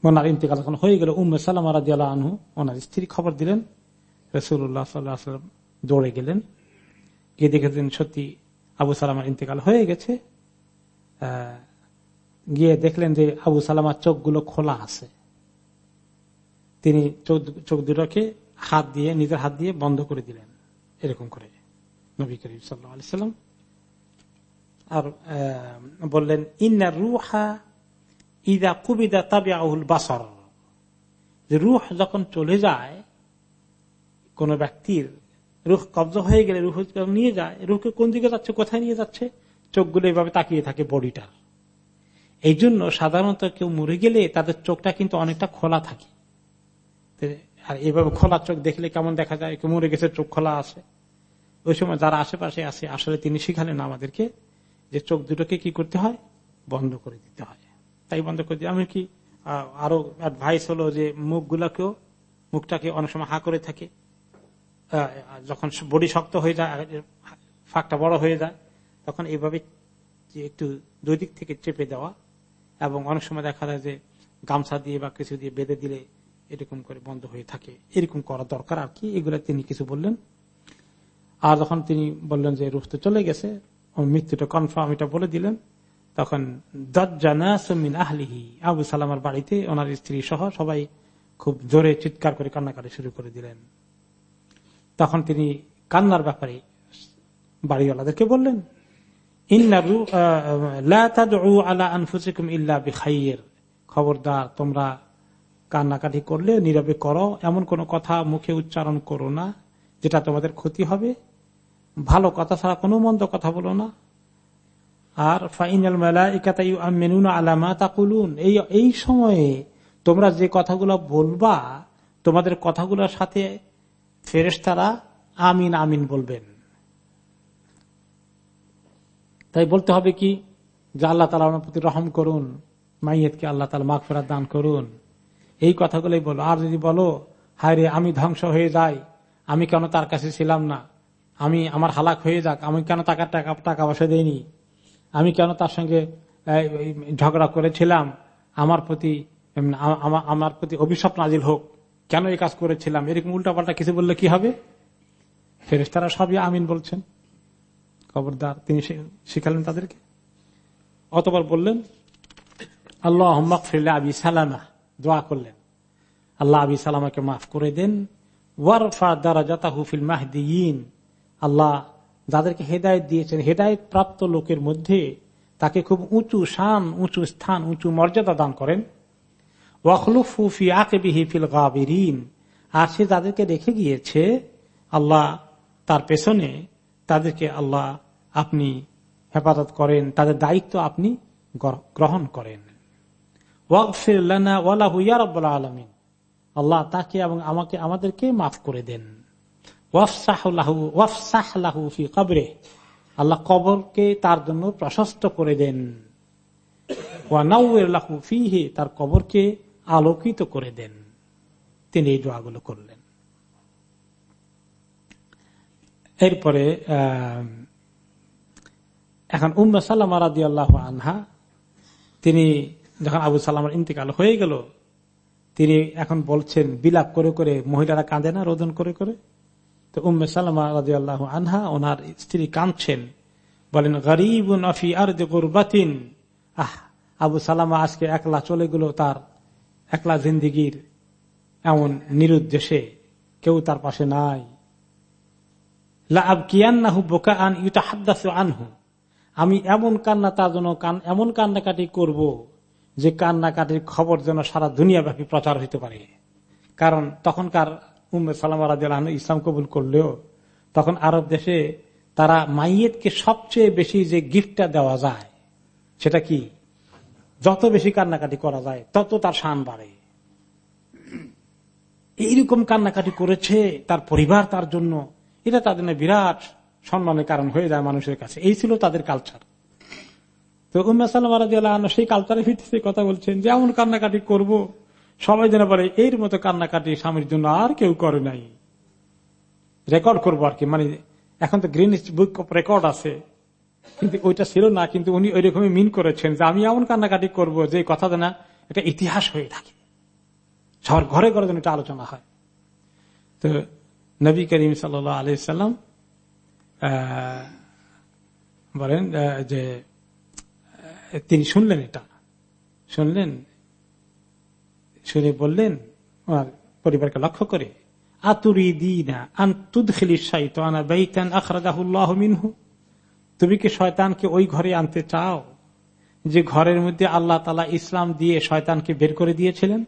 S2: ওনার ইন্তেকাল যখন হয়ে গেল। উম্মে সালাম রাজি আল্লাহ আনহু ওনার স্ত্রী খবর দিলেন। রসুল্লাহ সাল্লাম দৌড়ে গেলেন। গিয়ে দেখেছেন সত্যি আবু সালামার ইন্তেকাল হয়ে গেছে। গিয়ে দেখলেন যে আবু সালামার চোখগুলো খোলা আছে। তিনি চোখ দুটোকে হাত দিয়ে, নিজের হাত দিয়ে বন্ধ করে দিলেন। এরকম করে নবী করিম সাল্লাম। আর বললেন, ইন্না রুহা ইদা কুবিদা তাবে আহুল বাসর। যে রুহ যখন চলে যায়, কোন ব্যক্তির রুখ কবজ হয়ে গেলে রুহ নিয়ে যায়। রুহকে কোন দিকে যাচ্ছে? কোথায় নিয়ে যাচ্ছে? চোখগুলো এভাবে তাকিয়ে থাকে বডিটার এই জন্য সাধারণত কেউ মরে গেলে তাদের চোখটা কিন্তু অনেকটা খোলা থাকে। আর এভাবে খোলা চোখ দেখলে কেমন দেখা যায়? কেউ মরে গেছে, চোখ খোলা আছে। ওই সময় যারা আশেপাশে আছে, আসলে তিনি শিখালেন আমাদেরকে যে চোখ দুটোকে কি করতে হয়? বন্ধ করে দিতে হয়। তাই বন্ধ করে দিই আমি কি আরও অ্যাডভাইস হলো যে মুখগুলাকেও মুখটাকে অনেক সময় হা করে থাকে। যখন বডি শক্ত হয়ে যায় ফাঁকটা বড় হয়ে যায়, তখন এইভাবে একটু দুই দিক থেকে চেপে দেওয়া এবং অনেক সময় দেখা যায় যে গামছা দিয়ে বা কিছু দিয়ে বেঁধে দিলে এরকম করে বন্ধ হয়ে থাকে। এরকম করা দরকার আর কি, এগুলো তিনি কিছু বললেন। আর যখন তিনি বললেন যে রুফ তো চলে গেছে মৃত্যুটা কনফার্ম এটা বলে দিলেন, তখন দজ্জানাসমিন আবু সালামার বাড়িতে ওনার স্ত্রী সহ সবাই খুব জোরে চিৎকার করে কান্নাকাটি শুরু করে দিলেন। তখন তিনি কান্নার ব্যাপারে বাড়িওয়ালাদেরকে বললেন খবরদার, তোমরা কান্নাকাটি করলে, নীরবে করো, এমন কোন কথা মুখে উচ্চারণ করো না, যেটা তোমাদের ক্ষতি হবে। ভালো কথা ছাড়া কোনো মন্দ কথা বলো না। আর ফাইনাল মেলা আলামা তাকুলুন। এই এই সময়ে তোমরা যে কথাগুলো বলবা, তোমাদের কথাগুলোর সাথে ফেরেস্তারা আমিন আমিন বলবেন। তাই বলতে হবে কি? যে আল্লাহ তালা আমার প্রতি রহম করুন, মাইয়েতকে আল্লাহ তালা মাঘ ফেরার দান করুন। এই কথাগুলোই বলো। আর যদি বলো, হায় রে, আমি ধ্বংস হয়ে যাই, আমি কেন তার কাছে ছিলাম না? আমি, আমার হালাক হয়ে যাক, আমি কেন টাকা টাকা টাকা পয়সা দেয়নি আমি কেন তার সঙ্গে ঝগড়া করেছিলাম? আমার প্রতি আমার প্রতি অভিশাপ নাজিল হোক। কেন এই কাজ করেছিলাম? এরকম উল্টাপাল্টা কিছু বললে কি হবে? ফেরেস তারা সবই আমিন বলছেন। খবরদার, তিনি শিখালেন তাদেরকে। অতবার বললেন আল্লাহ আহম্মক ফিরলে আবি সালামা। দোয়া করলেন। আল্লাহ আবি সালামাকে মাফ করে দেন। হুফিল আল্লাহ যাদেরকে হেদায়ত দিয়েছেন হেদায়ত প্রাপ্ত লোকের মধ্যে তাকে খুব উঁচু শান, উঁচু স্থান, উঁচু মর্যাদা দান করেন। ওয়াখলুফি আকেবিহি ফিল গাবিরিন। আর সে যাদেরকে রেখে গিয়েছে, আল্লাহ তার পেছনে তাদেরকে আল্লাহ আপনি হেফাজত করেন, তাদের দায়িত্ব আপনি গ্রহণ করেন। আলমিন। আল্লাহ তাকে এবং আমাকে, আমাদেরকে মাফ করে দেন। কবরে আল্লাহ কবরকে তার জন্য প্রশস্ত করে দেন। ফিহে, তার কবরকে আলোকিত করে দেন। তিনি এই দোয়াগুলো করলেন। এরপরে এখন উম্মা সাল্লামা রাদি আল্লাহ আনহা, তিনি যখন আবু সাল্লামার ইন্তেকাল হয়ে গেল, তিনি এখন বলছেন, বিলাপ করে করে মহিলারা কাঁদে না, রোদন করে করে? তো উম্মে সালামা রাজি আল্লাহ আনহা ওনার স্ত্রী কাঁদছেন, বলেন গরিব নফি আর আহ, আবু সালামা আজকে একলা চলে গেল তার একলা জিন্দিগির এমন নিরুদ্দেশে কেউ তার পাশে নাই। আমি এমন কান্না তার জন্য এমন কান্নাকাটি করব যে কান্নাকাটির খবর যেন সারা দুনিয়া ব্যাপী প্রচার হইতে পারে। কারণ তখনকার উম্মে সালাম রাজু ইসলাম কবুল করলেও তখন আরব দেশে তারা মাইয়েতকে সবচেয়ে বেশি যে গিফটটা দেওয়া যায়, সেটা কি? যত বেশি কান্নাকাটি করা যায়, তত তার শান বাড়ে। এইরকম কান্নাকাটি করেছে তার পরিবার, তার জন্য। এটা তাদের বিরাট সম্মানের কারণ হয়ে যায় মানুষের কাছে। এই ছিল তাদের কালচার তো উম্মাসাল্লাম সেই কালচারে ফিরতেছে কথা বলছেন যে, এমন কান্নাকাটি করব, সবাই যেন বলে, এর মতো কান্নাকাটি স্বামীর জন্য আর কেউ করে নাই। রেকর্ড করব আর কি। মানে এখন তো গ্রিন বুক অফ রেকর্ড আছে। কিন্তু ওইটা ছিল না, কিন্তু উনি ওই রকমই মিন করেছেন যে আমি এমন কান্নাকাটি করব যে কথা না এটা ইতিহাস হয়ে থাকে। সবার ঘরে ঘরে যেন এটা আলোচনা হয়। তো নবী করিম সাল আলাইসাল্লাম বলেন যে তিনি শুনলেন এটা। শুনলেন, শুনে বললেন, ওনার পরিবারকে লক্ষ্য করে আতুরি দিনা আন্তুদখিলি আনা বেইতান আখরাজাহুল্লাহ মিনহু? তুমি কি শয়তানকে ওই ঘরে আনতে চাও যে ঘরের মধ্যে আল্লাহ তালা ইসলাম দিয়ে শয়তানকে বের করে দিয়েছিলেন?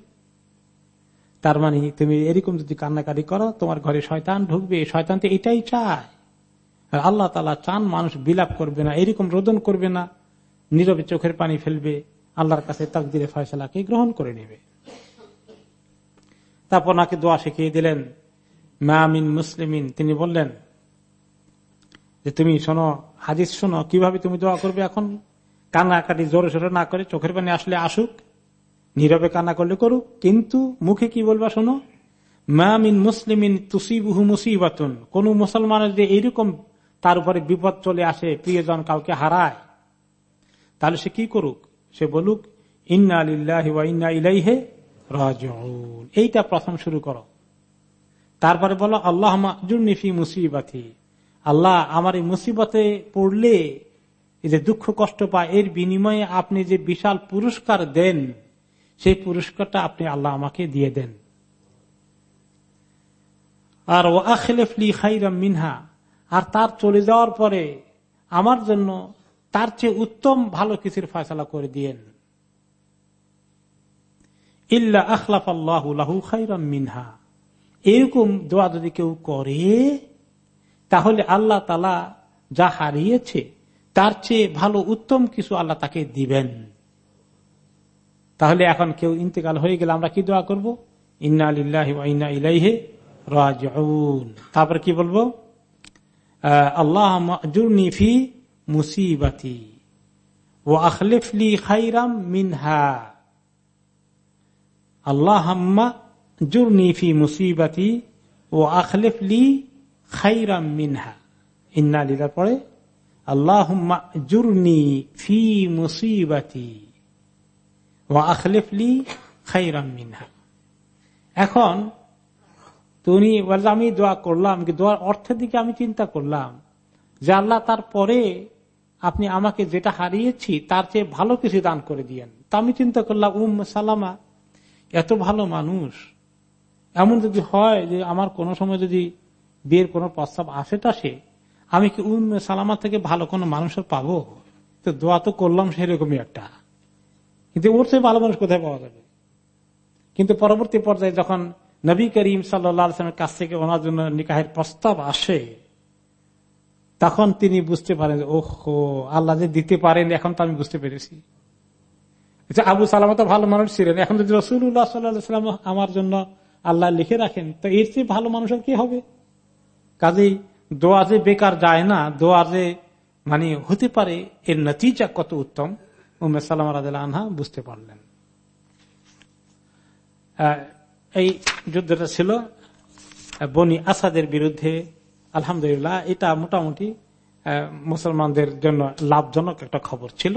S2: তার মানে তুমি এরকম যদি কান্নাকাটি করো, তোমার ঘরে শয়তান ঢুকবে, শয়তান তো এটাই চায়। আর আল্লাহ তালা চান মানুষ বিলাপ করবে না, এরকম রোদন করবে না, নীরবে চোখের পানি ফেলবে, আল্লাহর কাছে তাকদিরে ফয়সলাকে গ্রহণ করে নেবে। তারপর নাকি দোয়া শিখিয়ে দিলেন মামিন মুসলিমিন। তিনি বললেন যে, তুমি শোনো হাজির শোনো, কীভাবে তুমি দোয়া করবে এখন? কান্নাকাটি জোরে সোরে না করে, চোখের পানি আসলে আসুক, নীরবে কান্না করলে করুক, কিন্তু মুখে কি বলবা শোনো? মামিন মুসলিমিন তুসিবুহু মুসিবাতুন। কোন মুসলমানের যে এইরকম তার উপরে বিপদ চলে আসে, প্রিয়জন কাউকে হারায়, তাহলে সে কি করুক? সে বলুক, ইন্না আলিল্লাহ ইন্না এইটা প্রথম শুরু করো। তারপরে বলো আল্লাহ জুরনিফি মুসিবাতি। আল্লাহ আমার এই মুসিবতে পড়লে যে দুঃখ কষ্ট পায়, এর বিনিময়ে আপনি যে বিশাল পুরস্কার দেন, সেই পুরস্কারটা আপনি আল্লাহ আমাকে দিয়ে দেন। আর ও আখলেফলি খাইরাম মিনহা, আর তার চলে যাওয়ার পরে আমার জন্য তার চেয়ে উত্তম ভালো কিছুর ফয়সলা করে দিয়েন। ইল্লা আখলাফ আল্লাহ মিনহা। এরকম দোয়া যদি কেউ করে তাহলে আল্লাহ তালা যা হারিয়েছে, তার চেয়ে ভালো উত্তম কিছু আল্লাহ তাকে দিবেন। তাহলে এখন কেউ ইন্তেকাল হয়ে গেলে আমরা কি দোয়া করব? তারপর কি বলব? আল্লাহ ফি মুসিবাতি ও আখলিফলি খাইরাম মিনহা। আল্লাহ ফি মুসিবাতি ও আখলিফলি খাইরাম মিনহা। ইন্না পরে আল্লাহ ফি মুসিবাতি আখলিফলি খাইরাম মিনহা। এখন তুমি আমি দোয়া করলাম দোয়ার অর্থের দিকে আমি চিন্তা করলাম যে আল্লাহ তারপরে আপনি আমাকে যেটা হারিয়েছি, তার চেয়ে ভালো কিছু দান করে দিয়েন। তা আমি চিন্তা করলাম উম সালামা, এত ভালো মানুষ, এমন যদি হয় যে আমার কোনো সময় যদি বিয়ের কোনো প্রস্তাব আসে সে আমি কি উম সালামা থেকে ভালো কোনো মানুষের পাবো? তো দোয়া তো করলাম সেরকমই একটা। কিন্তু ওর চেয়ে ভালো মানুষ কোথায় পাওয়া যাবে? কিন্তু পরবর্তী পর্যায়ে যখন নবী করিম সাল্লামের কাছ থেকে ওনার জন্য নিকাহের প্রস্তাব আসে তখন তিনি বুঝতে পারেন ওহো আল্লাহ যে দিতে পারেন এখন তো আমি বুঝতে পেরেছি। আচ্ছা, আবু সালাম তো ভালো মানুষ ছিলেন। এখন যদি রসুল্লাহ সাল্লাম আমার জন্য আল্লাহ লিখে রাখেন তো এর চেয়ে ভালো মানুষের কি হবে? কাজেই দোয়া যে বেকার যায় না দোয়া যে মানে হতে পারে এর নতিজা কত উত্তম? উমের সালাম আনহা বুঝতে পারলেন। এই যুদ্ধটা ছিল বনি আসাদের বিরুদ্ধে। আলহামদুলিল্লাহ, এটা মোটামুটি মুসলমানদের জন্য লাভজনক একটা খবর ছিল।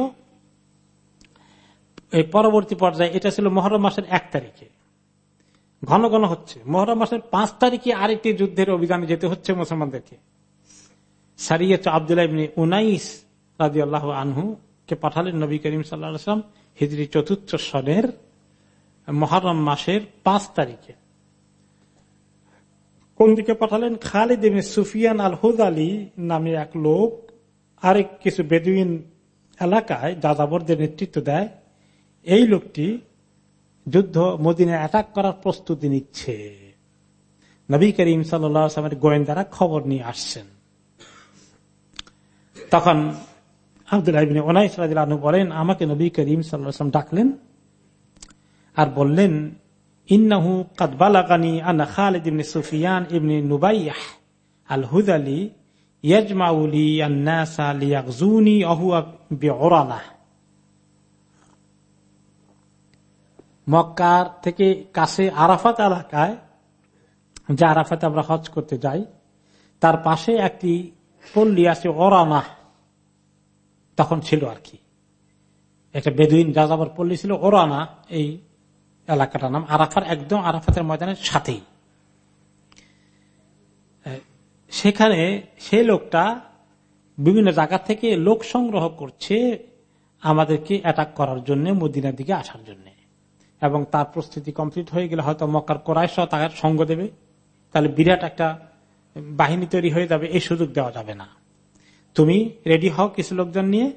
S2: এই পরবর্তী পর্যায়ে এটা ছিল মহরম মাসের এক তারিখে। ঘন ঘন হচ্ছে। মহরম মাসের পাঁচ তারিখে আরেকটি যুদ্ধের অভিযানে যেতে হচ্ছে মুসলমানদেরকে। সারিয়ত আবদুল্লাহ উনাইস রাজি আল্লাহ আনহু কে পাঠালেন নবী করিম সাল্লাম হিজড়ি চতুর্থ সনের মহরম মাসের পাঁচ তারিখে। কোন দিকে পাঠালেন? খালিদ সুফিয়ান আল হুদ আলী নামে এক লোক, আরেক কিছু বেদুইন এলাকায় যাযাবরদের নেতৃত্ব দেয়। এই লোকটি যুদ্ধ মদিনে অ্যাটাক করার প্রস্তুতি নিচ্ছে। নবী করিম সাল্লামের গোয়েন্দারা খবর নিয়ে আসছেন। তখন আব্দুল্লাহ বলেন, আমাকে নবী করিম সাল্লাম ডাকলেন আর বললেন, ইন্নাহু কাদবালাগানি আনা খালিদ ইবনে সুফিয়ান ইবনে নুবাইয়াহ আল হুদালি ইয়াজমাউলি আন্নাসা লিয়াগজুনি, অহুয়া বিওরানা মক্কার থেকে কাছে আরাফাত এলাকায়, যে আরাফাতে আমরা হজ করতে যাই, তার পাশে একটি পল্লী আছে ওরানা তখন ছিল আর কি। একটা বেদুইন যাযাবর পল্লী ছিল ওরানা এই এলাকাটার নাম। আরাফার একদম আরাফাতের ময়দানের সাথেই। সেখানে সে লোকটা বিভিন্ন জায়গা থেকে লোক সংগ্রহ করছে আমাদেরকে অ্যাটাক করার জন্য, মদিনার দিকে আসার জন্য। এবং তার প্রস্তুতি কমপ্লিট হয়ে গেলে হয়তো মক্কার কোরআশ তার সঙ্গ দেবে। তাহলে বিরাট একটা বাহিনী তৈরি হয়ে যাবে, এই সুযোগ দেওয়া যাবে না। তুমি রেডি হও কিছু লোকজন নিয়ে।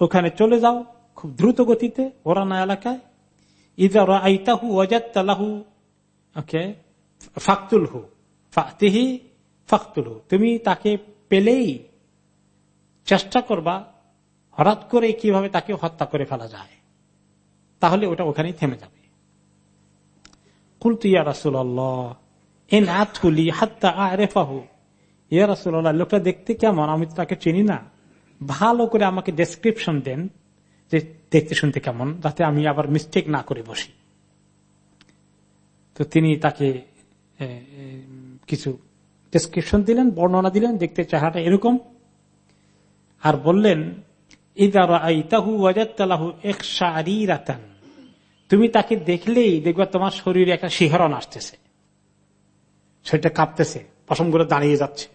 S2: ওখানে চলে যাও খুব দ্রুত গতিতে ওরানা এলাকায়। ইদা আইতাহু ওয়াজাত্তালাহু ওকে ফাকতুল হু ফাতিহি ফাকতুল হু তুমি তাকে পেলেই চেষ্টা করবা, হঠাৎ করে কীভাবে তাকে হত্যা করে ফেলা যায়। তাহলে ওটা ওখানেই থেমে যাবে। লোকটা দেখতে কেমন? আমি তাকে চিনি না। ভালো করে আমাকে ডেসক্রিপশন দেন যে দেখতে শুনতে কেমন, যাতে আমি আবার মিস্টেক না করে বসি। তো তিনি তাকে কিছু ডেসক্রিপশন দিলেন, বর্ণনা দিলেন, দেখতে চেহারাটা এরকম। আর বললেন তুমি তাকে দেখলেই দেখবে তোমার শরীরে একটা শিহরণ আসতেছে। সেটা কাঁপতেছে, পশমগুলো দাঁড়িয়ে যাচ্ছে।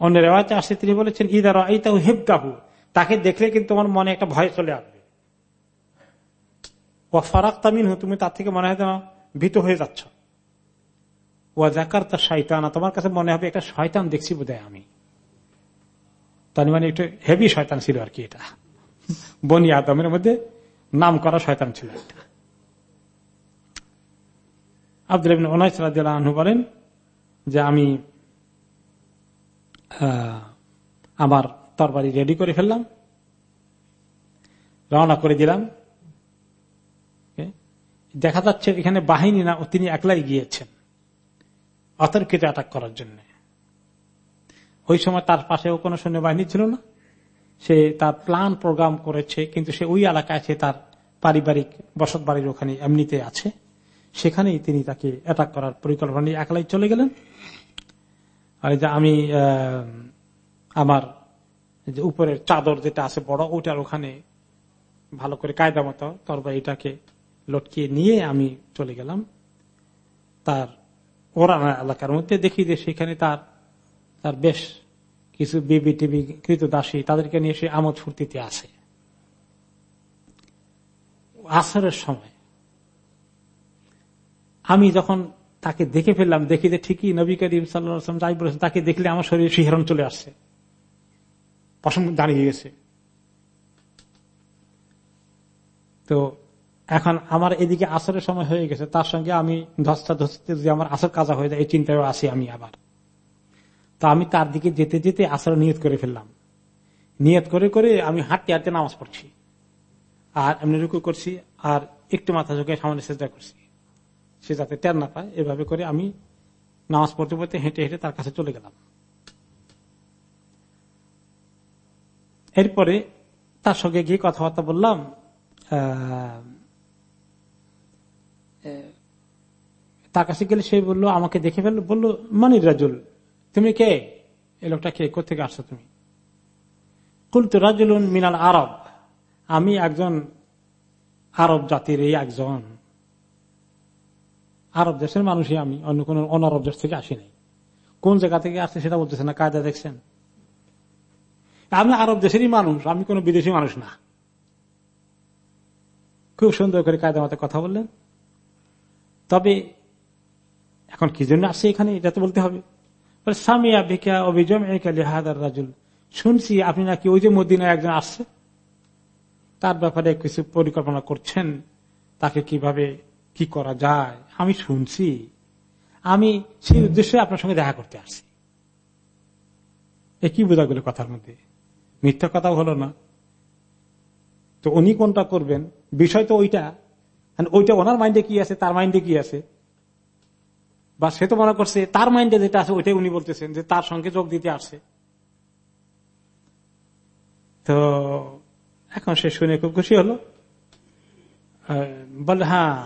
S2: অন্য রেওয়াজে আসে, তিনি বলেছেন ইদার আইতাহু হেবদাহু তাকে দেখলে কিন্তু তোমার মনে একটা ভয় চলে আসবে। ও ফারাক তামিন তুমি তার থেকে মনে হয় ভীত হয়ে যাচ্ছ। ও দেখার তার শয়তানা তোমার কাছে মনে হবে একটা শয়তান দেখছি বোধ আমি। তার মানে একটু হেভি শয়তান ছিল আর কি এটা। বনি আদমের মধ্যে নাম করা শয়তান ছিল। এটা আব্দুল ওনাইসালাহ বলেন যে আমি আমার তরবারি রেডি করে ফেললাম, রওনা করে দিলাম। দেখা যাচ্ছে এখানে বাহিনী না, তিনি একলাই গিয়েছেন, অতর্কিত অ্যাটাক করার জন্য। ওই সময় তার পাশেও কোনো সৈন্যবাহিনী ছিল না। সে তার প্ল্যান প্রোগ্রাম করেছে, কিন্তু সে ওই এলাকায় আছে, তার পারিবারিক বসত বাড়ির ওখানে এমনিতে আছে। সেখানেই তিনি তাকে অ্যাটাক করার পরিকল্পনা নিয়ে একলাই চলে গেলেন। আর আমি আমার যে উপরের চাদর যেটা আছে বড় ওটার ওখানে ভালো করে কায়দা মতো তরবারিটাকে লটকিয়ে নিয়ে আমি চলে গেলাম। তার ওরানা এলাকার মধ্যে দেখি যে সেখানে তার তার বেশ কিছু বিবি টিবি কৃত দাসী তাদেরকে নিয়ে সে আমোদ ফুর্তিতে আছে। আসরের সময় আমি যখন তাকে দেখে ফেললাম, দেখি যে ঠিকই নবী করিম সাল্লাম যাই বলেছেন, তাকে দেখলে আমার শরীরে শিহরণ চলে আসছে। পশম দাঁড়িয়ে গেছে। তো এখন আমার এদিকে আসরের সময় হয়ে গেছে, তার সঙ্গে আমি ধস্তা ধস্তে যদি আমার আসর কাজা হয়ে যায়, এই চিন্তায় আসি আমি আবার। তো আমি তার দিকে যেতে যেতে আসর নিয়ত করে ফেললাম। নিয়ত করে করে আমি হাঁটতে হাঁটতে নামাজ পড়ছি। আর এমনি রুকু করছি আর একটু মাথা ঝুঁকে সামনে চেষ্টা করছি। সে যাতে টের না পায়, এভাবে করে আমি নামাজ পড়তে পড়তে হেঁটে হেঁটে তার কাছে চলে গেলাম। এরপরে তার সঙ্গে গিয়ে কথাবার্তা বললাম তার কাছে গেলে সে বলল, আমাকে দেখে ফেলল, বলল, মানির রাজুল তুমি কে? এই লোকটা কে? কোথেকে আসছো তুমি? কুলতু রাজুল মিনাল আরব। আমি একজন আরব জাতির এই একজন। আরব দেশের মানুষই আমি, অন্য কোন অনারব দেশ থেকে আসি নাই। কোন জায়গা থেকে আসছে সেটা বলতেছে না, কায়দা দেখছেন? আমি আরব দেশেরই মানুষ, আমি কোন বিদেশি মানুষ না। খুব সুন্দর করে কায়দা মতো কথা বললেন। তবে এখন কি জন্য আসছে এখানে? এটা তো বলতে হবে। সামিয়া ভিকা অভিজম হাদার রাজুল। শুনছি আপনি নাকি ওই যে মদিনায় একজন আসছে। তার ব্যাপারে কিছু পরিকল্পনা করছেন। তাকে কীভাবে, কি করা যায়? আমি শুনছি। আমি সেই উদ্দেশ্যে আপনার সঙ্গে দেখা করতে আসছি। এ কি বোঝা গেল কথার মধ্যে? মিথ্যা কথাও হলো না। তো উনি কোনটা করবেন? বিষয় তো ওইটা। ওইটা ওনার মাইন্ডে কি আছে? তার মাইন্ডে কি আছে? বা সে তো মনে করছে, তার মাইন্ডে যেটা আছে ওইটাই উনি বলতেছেন, যে তার সঙ্গে যোগ দিতে আসছে। তো এখন সে শুনে খুব খুশি হলো। বলে হ্যাঁ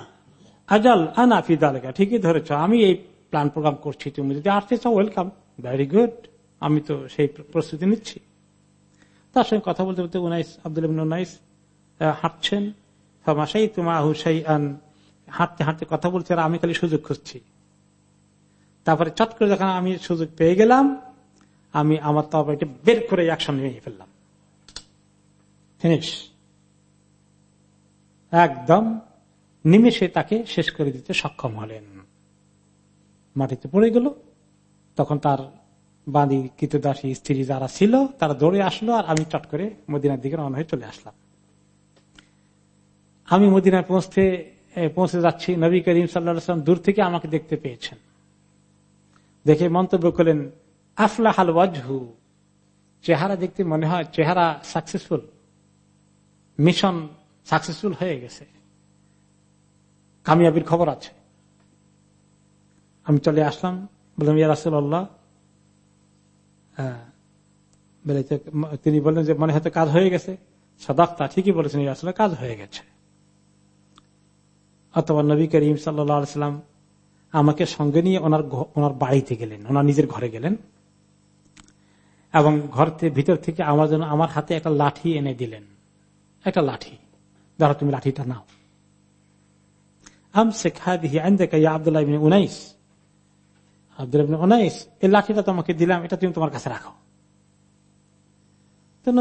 S2: আজাল আনা ফিদালেকা ঠিকই ধরেছ, আমি এই প্ল্যান প্রোগ্রাম করছি, তুমি যদি আসতে চাও ওয়েলকাম ভেরি গুড আমি তো সেই প্রস্তুতি নিচ্ছি। তার সঙ্গে কথা বলতে বলতে উনাইস, আব্দুল উনাইস হাঁটছেন। মাসাই তোমা হুসাই হাঁটতে হাঁটতে কথা বলছে, আর আমি খালি সুযোগ খুঁজছি। তারপরে চট করে যখন আমি সুযোগ পেয়ে গেলাম, আমি আমার তরবারিটা বের করে অ্যাকশন নিয়ে ফেললাম। একদম নিমেষে তাকে শেষ করে দিতে সক্ষম হলেন। মাটিতে পড়ে গেল। তখন তার বাঁধি কৃতদাসী স্ত্রী যারা ছিল, তারা দৌড়ে আসলো আর আমি চট করে মদিনার দিকে রওনা হয়ে চলে আসলাম। আমি মদিনায় পৌঁছতে পৌঁছে যাচ্ছি। নবী করিম সাল্লাম দূর থেকে আমাকে দেখতে পেয়েছেন। দেখে মন্তব্য করলেন আফলা হাল ওয়াজহু। চেহারা দেখতে মনে হয় চেহারা সাকসেসফুল মিশন সাকসেসফুল হয়ে গেছে। কামিয়াবির খবর আছে। আমি চলে আসলাম, বললাম, ইয়া রাসুল্লাহ তিনি বললেন যে, মনে হয়তো কাজ হয়ে গেছে। সদাক্তা ঠিকই বলেছেন আসলে কাজ হয়ে গেছে। অথবা নবী করিম সাল্লাম আমাকে সঙ্গে নিয়ে ওনার ওনার বাড়িতে গেলেন, ওনার নিজের ঘরে গেলেন। এবং ঘর ভিতর থেকে আমার জন্য আমার হাতে একটা লাঠি এনে দিলেন। একটা লাঠি। ধরো তুমি লাঠিটা নাও। উনাইস। আব্দুল উনাইস, এই লাঠিটা তোমাকে দিলাম, এটা তুমি তোমার কাছে রাখো। তো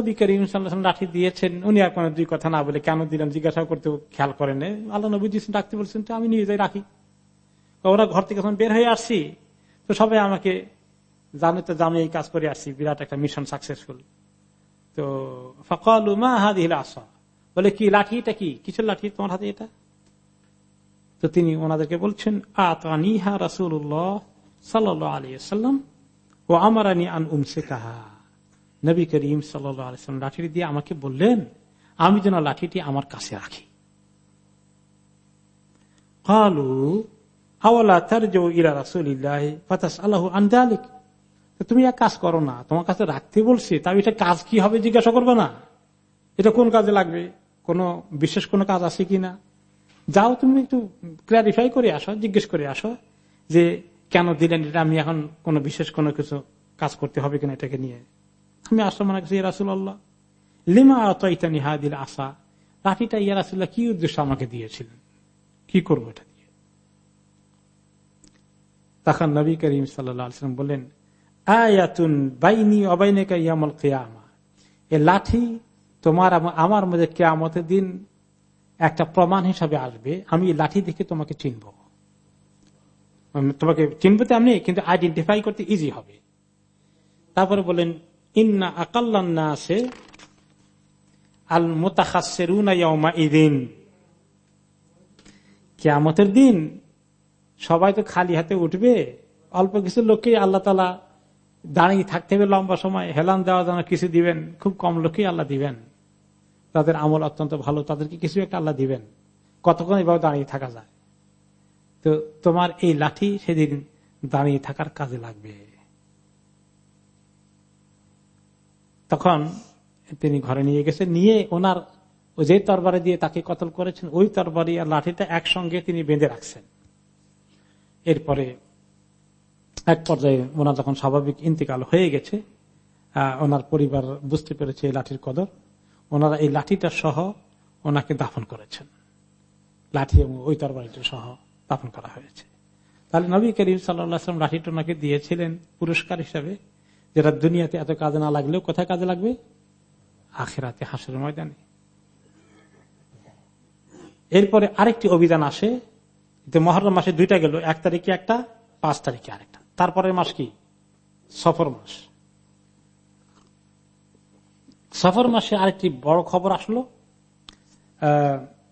S2: লাঠি দিয়েছেন, উনি আর কোনো দুই কথা না বলে কেন দিলাম জিজ্ঞাসা করতে খেয়াল করেন আল্লাহ বলছেন, তো আমি নিয়ে যাই, রাখি। ওরা ঘর থেকে যখন বের হয়ে আসছি, তো সবাই আমাকে জানে তো জানে এই কাজ করে আসছি, বিরাট একটা মিশন সাকসেসফুল তো ফকলু মা হাদিল আসা বলে, কি লাঠি এটা কি? কিসের লাঠি? তোমার হাতে এটা? তো তিনি ওনাদেরকে বলছেন, আতানিহা রাসুল্লাহ সাল্লাহ আলিয়াল্লাম ও আমারানি আন উমসে কাহা নবী করিম সাল্লাম লাঠিটি দিয়ে আমাকে বললেন, আমি যেন লাঠিটি আমার কাছে রাখি। আওয়ালা তার ইরা রাসুলিল্লাহ ফাতাস আল্লাহ আন্দালিক তুমি এক কাজ করো না, তোমার কাছে রাখতে বলছি তাই এটা কাজ কি হবে জিজ্ঞাসা করবে না? এটা কোন কাজে লাগবে? কোন বিশেষ কোন কাজ আছে কিনা যাও তুমি একটু ক্লারিফাই করে আসো, জিজ্ঞেস করে আসো যে কেন দিলেন এটা, আমি এখন কোন বিশেষ কোনো কিছু কাজ করতে হবে কিনা এটাকে নিয়ে। আমি আসলাম মনে করছি রাসুল্লাহ লিমা আতাইতানি হাদিল আসা লাঠিটা ইয়া রাসুল্লাহ কি উদ্দেশ্য আমাকে দিয়েছিলেন? কি করব এটা? তখন নবী করিম সাল্লাম বললেন, আয়াতুন বাইনি অবাইনিকা ইয়ামল কেয়ামা। এ লাঠি তোমার আমার মধ্যে কেয়ামতের দিন একটা প্রমাণ হিসাবে আসবে। আমি লাঠি দেখে তোমাকে চিনব। তোমাকে চিনবো তেমনি, কিন্তু আইডেন্টিফাই করতে ইজি হবে। তারপরে বলেন ইন্না আকাল্লান্না আছে আল মোতাখাসেরুনা ইদিন কেয়ামতের দিন সবাই তো খালি হাতে উঠবে। অল্প কিছু লোককে আল্লাহ তালা দাঁড়িয়ে থাকতে হবে লম্বা সময়। হেলান দেওয়ার জন্য কিছু দিবেন, খুব কম লোকই আল্লাহ দিবেন। তাদের আমল অত্যন্ত ভালো, তাদেরকে কিছু একটা আল্লাহ দিবেন। কতক্ষণ এভাবে দাঁড়িয়ে থাকা যায়? তো তোমার এই লাঠি সেদিন দাঁড়িয়ে থাকার কাজে লাগবে। তখন তিনি ঘরে নিয়ে গেছে, নিয়ে ওনার যে তরবারে দিয়ে তাকে কতল করেছেন, ওই তরবারি আর লাঠিটা একসঙ্গে তিনি বেঁধে রাখছেন। এরপরে এক পর্যায়ে ওনার যখন স্বাভাবিক ইন্তিকাল হয়ে গেছে ওনার পরিবার বুঝতে পেরেছে এই লাঠির কদর, ওনারা এই লাঠিটা সহ ওনাকে দাফন করেছেন। লাঠি এবং ওই তরবারিটা সহ দাফন করা হয়েছে। তাহলে নবী করিম সাল্লাম লাঠিটা ওনাকে দিয়েছিলেন পুরস্কার হিসাবে, যেটা দুনিয়াতে এত কাজে না লাগলেও কোথায় কাজে লাগবে? আখেরাতে হাসের ময়দানে। এরপরে আরেকটি অভিযান আসে মহরম মাসে দুইটা গেল, এক তারিখে একটা, পাঁচ তারিখে আরেকটা। তারপরের মাস কি? সফর মাস। সফর মাসে আরেকটি বড় খবর আসলো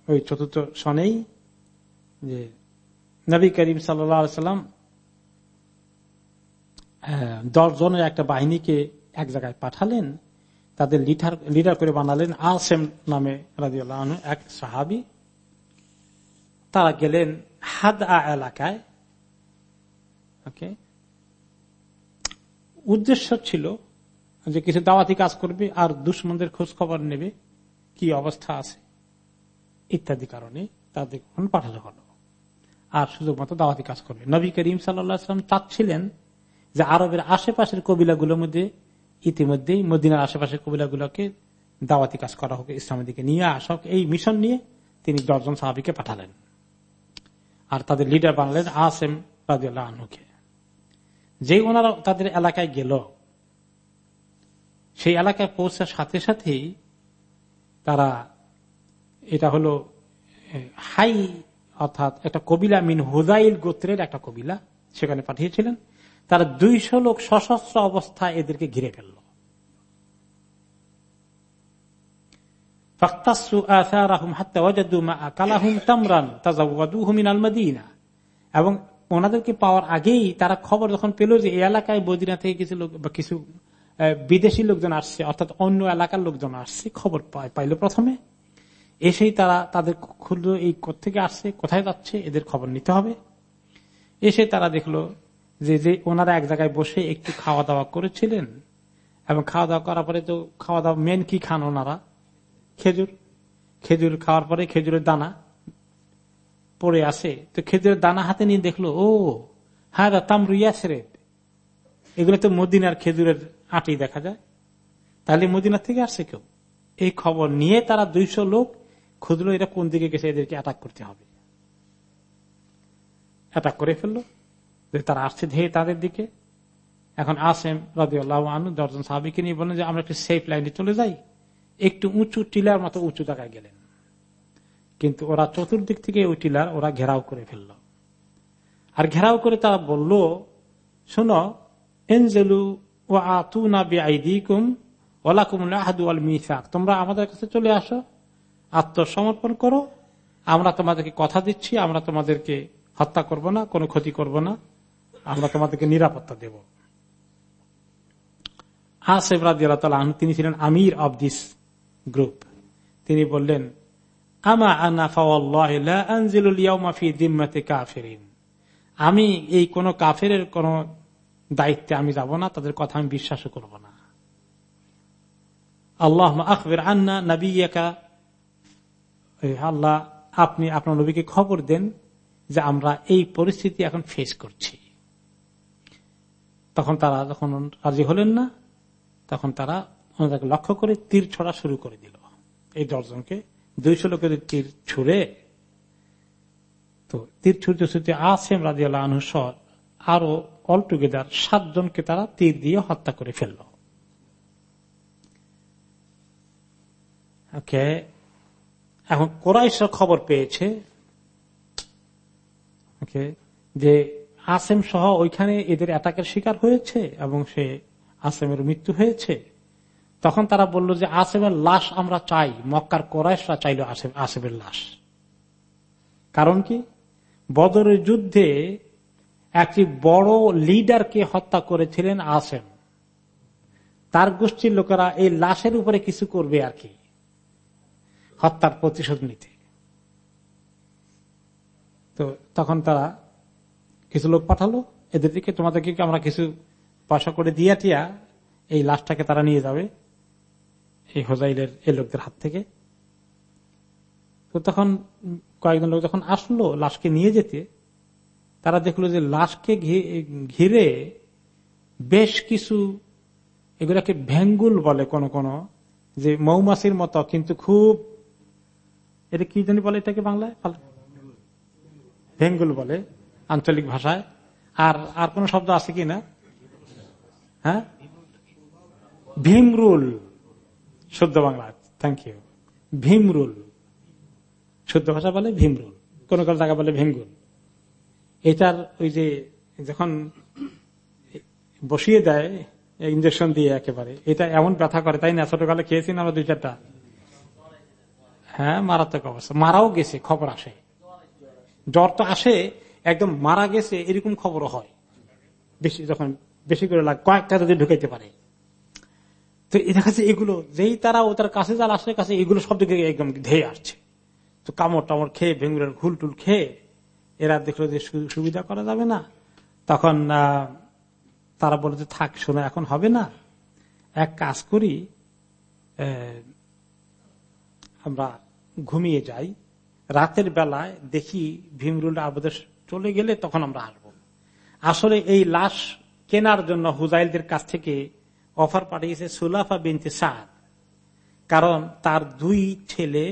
S2: ওই চতুর্থ সনেই যে নবী করিম সাল্লাম দশ জনের একটা বাহিনীকে এক জায়গায় পাঠালেন, তাদের লিডার লিডার করে বানালেন আসেম নামে রাজিউল্লাহ এক সাহাবি। তারা গেলেন হাদ এলাকায় ওকে উদ্দেশ্য ছিল যে কিছু দাওয়াতি কাজ করবে আর দুশ্মনদের খোঁজ খবর নেবে, কি অবস্থা আছে, ইত্যাদি কারণে তাদের পাঠানো হলো। আর সুযোগ মতো দাওয়াতি কাজ করবে। নবী করিম সাল্লাম চাচ্ছিলেন যে আরবের আশেপাশের কবিলাগুলোর মধ্যে, ইতিমধ্যেই মদিনার আশেপাশের কবিলাগুলোকে দাওয়াতি কাজ করা হোক, ইসলামের দিকে নিয়ে আসক এই মিশন নিয়ে তিনি দশজন সাহাবিকে পাঠালেন। আর তাদের লিডার বানালেন আসেম রাজিউল্লাহ যে ওনারা তাদের এলাকায় গেল, সেই এলাকায় পৌঁছার সাথে সাথেই তারা এটা হলো হাই অর্থাৎ একটা কবিলা মিন হুদাইল গোত্রের একটা কবিলা সেখানে পাঠিয়েছিলেন। তারা দুইশো লোক সশস্ত্র অবস্থায় এদেরকে ঘিরে ফেলল। এবং ওনাদেরকে পাওয়ার আগেই তারা খবর যখন পেল যে এই এলাকায় বদিনা থেকে কিছু লোক বা কিছু বিদেশি লোকজন আসছে, অর্থাৎ অন্য এলাকার লোকজন আসছে, খবর পাইল প্রথমে। এসেই তারা তাদের ক্ষুদ্র এই থেকে আসছে, কোথায় যাচ্ছে, এদের খবর নিতে হবে। এসে তারা দেখল যে যে ওনারা এক জায়গায় বসে একটু খাওয়া দাওয়া করেছিলেন। এবং খাওয়া দাওয়া করার পরে তো খাওয়া দাওয়া মেন কি খান ওনারা? খেজুর খেজুর খাওয়ার পরে খেজুরের দানা পড়ে আসে। তো খেজুরের দানা হাতে নিয়ে দেখল, ও হ্যাঁ তামরুইয়া সেরে এগুলো তো মদিনার খেজুরের আটি দেখা যায়। তাহলে মদিনার থেকে আসছে কেউ? এই খবর নিয়ে তারা দুইশো লোক খুঁজলো এটা কোন দিকে গেছে এদেরকে অ্যাটাক করতে হবে। অ্যাটাক করে ফেলল। তারা আসছে ধেয়ে তাদের দিকে। এখন আসেম রাজিউল্লাহ আনু দর্জন সাহাবিকে নিয়ে বলেন যে, আমরা একটু সেফ লাইনে চলে যাই। একটু উঁচু টিলার মতো উঁচু জায়গায় গেলেন। কিন্তু ওরা চতুর্দিক থেকে ওই টিলার ওরা ঘেরাও করে ফেলল। আর ঘেরাও করে তারা বলল, শোনো, এনজেলু ও আতু না বেআইদিকুম তোমরা আমাদের কাছে চলে আসো, আত্মসমর্পণ করো। আমরা তোমাদেরকে কথা দিচ্ছি, আমরা তোমাদেরকে হত্যা করব না, কোনো ক্ষতি করব না। আমরা তোমাদেরকে নিরাপত্তা দেব। আসেফ রাজিয়াল তিনি ছিলেন আমির অব দিস গ্রুপ তিনি বললেন আমা আমি এই কোন কাফের কোন দায়িত্বে আমি যাব না, তাদের কথা আমি বিশ্বাস করব না। আল্লাহ আকবর আন্না নবীকা আল্লাহ, আপনি আপনার নবীকে খবর দেন যে আমরা এই পরিস্থিতি এখন ফেস করছি। তখন তারা যখন রাজি হলেন না, তখন তারা ওনাদেরকে লক্ষ্য করে তীর ছড়া শুরু করে দিল। এই দশজনকে দুইশো লোকের তীর ছুড়ে, তো তীর ছুটতে ছুটতে আসেম রাজি আল্লাহ আনুসর আরও অল টুগেদার সাতজনকে তারা তীর দিয়ে হত্যা করে ফেলল। ওকে, এখন কোরাইশরা খবর পেয়েছে, ওকে, যে আসেম সহ ওইখানে এদের অ্যাটাকের শিকার হয়েছে এবং সে আসেমের মৃত্যু হয়েছে। তখন তারা বলল যে আসেমের লাশ আমরা চাই, মক্কার কোরাইশরা চাইল আসেমের লাশ। কারণ কি? বদরের যুদ্ধে একটি বড় লিডারকে হত্যা করেছিলেন আসেম তার গোষ্ঠীর লোকেরা এই লাশের উপরে কিছু করবে আর কি, হত্যার প্রতিশোধ নিতে। তো তখন তারা কিছু লোক পাঠালো, এদের দিকে তোমাদেরকে আমরা কিছু পয়সা করে দিয়া টিয়া এই লাশটাকে তারা নিয়ে যাবে? এই হোজাইলের, এই লোকদের হাত থেকে। তো তখন কয়েকজন লোক যখন আসলো লাশকে নিয়ে যেতে, তারা দেখল যে লাশকে ঘিরে বেশ কিছু এগুলাকে ভেঙ্গুল বলে কোন কোন, যে মৌমাছির মতো, কিন্তু খুব, এটা কি জানি বলে এটাকে বাংলায়? ভেঙ্গুল বলে আঞ্চলিক ভাষায়। আর আর কোন শব্দ আছে কি না? হ্যাঁ? ভীমরুল। শুদ্ধ বাংলা। Thank you ভীমরুল। শুদ্ধ ভাষা বলে ভীমরুল। কোন কোন জায়গা বলে ভীমরুল। এটার ওই যে যখন বসিয়ে দেয় ইঞ্জেকশন দিয়ে একেবারে, এটা এমন ব্যথা করে, তাই না? ছোটকালে খেয়েছি না আমরা দুই চারটা? হ্যাঁ মারাত্মক অবস্থা। মারাও গেছে, খবর আসে। জ্বর তো আসে, একদম মারা গেছে, এরকম খবরও হয়। বেশি যখন, বেশি করে লাগ কয়েকটা যদি ঢুকাইতে পারে। তো দেখা যাচ্ছে এগুলো, যেই তারা ও তার কাছে যার আসলে কাছে এগুলো সব দিকে একদম ধেয়ে আসছে। তো কামড় টামড় খেয়ে ভেঙ্গুরের ঘুল টুল খেয়ে, এরা দেখল যে সুবিধা করা যাবে না। তখন তারা বলে যে, থাক শোনা, এখন হবে না। এক কাজ করি আমরা ঘুমিয়ে যাই। রাতের বেলায় দেখি ভীমরুল আবদেশ চলে গেলে তখন আমরা আসব আসলে এই লাশ কেনার জন্য হুজাইলদের কাছ থেকে অফার পাঠিয়েছে সুলাফা বিনতে সাদ। কারণ তার দুই ছেলে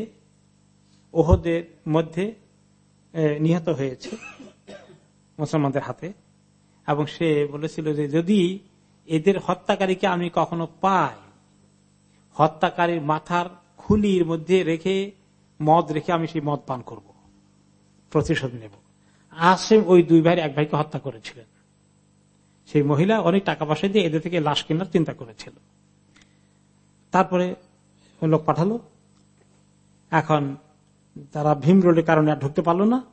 S2: ওহদের মধ্যে নিহত হয়েছে মুসলমানদের হাতে। এবং সে বলেছিল যে যদি এদের হত্যাকারীকে আমি কখনো পাই, হত্যাকারীর মাথার খুলির মধ্যে রেখে, মদ রেখে আমি সেই মদ পান করব, প্রতিশোধ নেব। আসেম ওই দুই ভাইয়ের এক ভাইকে হত্যা করেছিলেন। সেই মহিলা অনেক টাকা পয়সা দিয়ে এদের থেকে লাশ কেনার চিন্তা করেছিল। তারপরে লোক পাঠালো। এখন তারা ভীম রোডের কারণে আর ঢুকতে পারল না।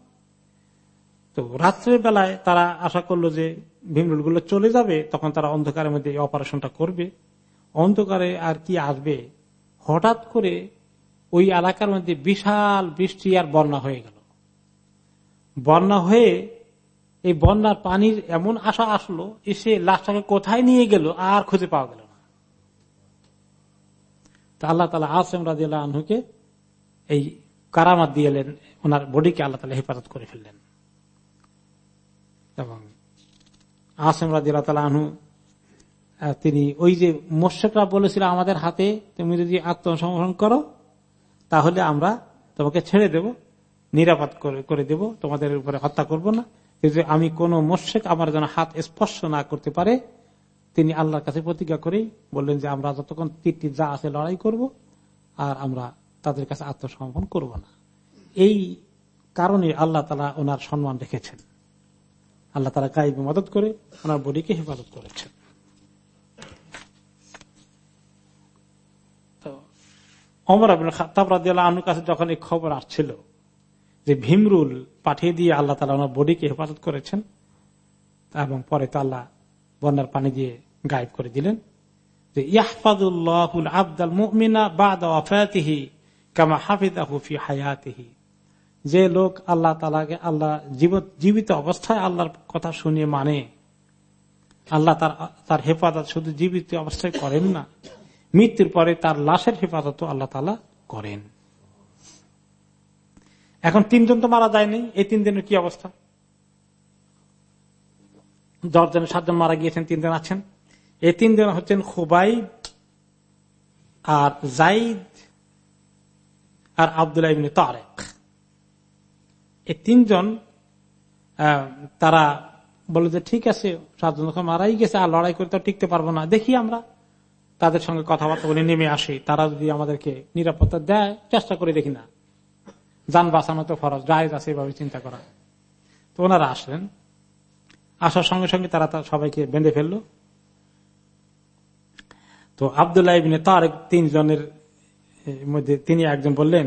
S2: তো রাত্রের বেলায় তারা আশা করল যে ভীমরুলগুলো চলে যাবে, তখন তারা অন্ধকারের মধ্যে অপারেশনটা করবে। অন্ধকারে আর কি আসবে? হঠাৎ করে ওই এলাকার মধ্যে বিশাল বৃষ্টি আর বন্যা হয়ে গেল। বন্যা হয়ে এই বন্যার পানির এমন আশা আসলো এসে লাশটাকে কোথায় নিয়ে গেল আর খুঁজে পাওয়া গেল না। তা আল্লাহ তালা আসেম রাজিয়াল আনহুকে এই কারামাত দিয়ে এলেন, ওনার বডিকে আল্লাহ তালা হেফাজত করে ফেললেন। এবং আসেম রাজিয়াল আনহু তিনি ওই যে মোর্শেকরা বলেছিল আমাদের হাতে, তুমি যদি আত্মসমর্পণ করো, তাহলে আমরা তোমাকে ছেড়ে দেব, নিরাপদ করে দেব, তোমাদের উপরে হত্যা করব না। আমি কোন মোর্শেক আমার যেন হাত স্পর্শ না করতে পারে, তিনি আল্লাহর কাছে প্রতিজ্ঞা করেই বললেন যে আমরা যতক্ষণ তীরটি যা আছে লড়াই করব, আর আমরা তাদের কাছে আত্মসমর্পণ করব না। এই কারণে আল্লাহ তালা ওনার সম্মান রেখেছেন। আল্লাহ তালা গাইবে মদত করে ওনার বডিকে হেফাজত করেছেন। অমর আবিন খাতাব রাজিয়াল কাছে যখন এই খবর আসছিল যে ভীমরুল পাঠিয়ে দিয়ে আল্লাহ তালা ওনার বডিকে হেফাজত করেছেন এবং পরে তো আল্লাহ বন্যার পানি দিয়ে গায়েব করে দিলেন। যে ইয়াহফাদুল্লাহুল আবদাল মুমিনা বাদ ওয়াফাতিহি কামা হাফিদাহু ফি হায়াতিহি। যে লোক আল্লাহ তালাকে আল্লাহ জীবিত অবস্থায় আল্লাহর কথা শুনে মানে আল্লাহ তার তার হেফাজত শুধু জীবিত অবস্থায় করেন না, মৃত্যুর পরে তার লাশের হেফাজত আল্লাহ তালা করেন। এখন তিনজন তো মারা যায়নি এই তিন দিনের কি অবস্থা? দশজনের সাতজন মারা গিয়েছেন, তিনজন আছেন। এই তিনজন হচ্ছেন খুবাই আর জাইদ আর আবদুল্লাহ তারেক। এই তিনজন তারা বলে যে, ঠিক আছে, সাতজন যখন মারাই গেছে, আর লড়াই করতে টিকতে পারব না। দেখি আমরা। তাদের সঙ্গে কথাবার্তা বলে নেমে আসি। তারা যদি আমাদেরকে নিরাপত্তা দেয়, চেষ্টা করে দেখি না। যান বাঁচানো তো ফরজ, জায়জ আছে এভাবে চিন্তা করা। তো ওনারা আসলেন। আসার সঙ্গে সঙ্গে তারা সবাইকে বেঁধে ফেলল। তো আবদুল্লাহ ইবিনে তার তিনজনের মধ্যে তিনি একজন বললেন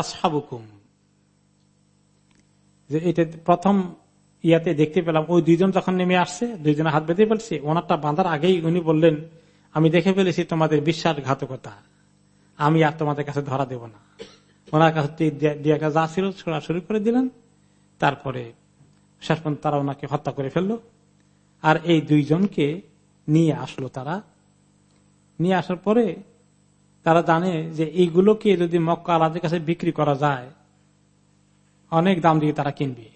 S2: আসহাবুকুম। যে এটা প্রথম ইয়াতে দেখতে পেলাম, ওই দুইজন যখন নেমে আসছে দুইজনে হাত বেঁধে ফেলছে, ওনারটা বাঁধার আগেই উনি বললেন, আমি দেখে ফেলেছি তোমাদের বিশ্বাসঘাতকতা। আমি আর তোমাদের কাছে ধরা দেব না। ওনার কাছে যা ছিল শুরু করে দিলেন। তারপরে শেষ পর্যন্ত তারা ওনাকে হত্যা করে ফেলল। আর এই দুইজনকে নিয়ে আসলো তারা। নিয়ে আসার পরে তারা জানে যে এইগুলোকে যদি মক্কা আলাদের কাছে বিক্রি করা যায়, অনেক দাম দিয়ে তারা কিনবে।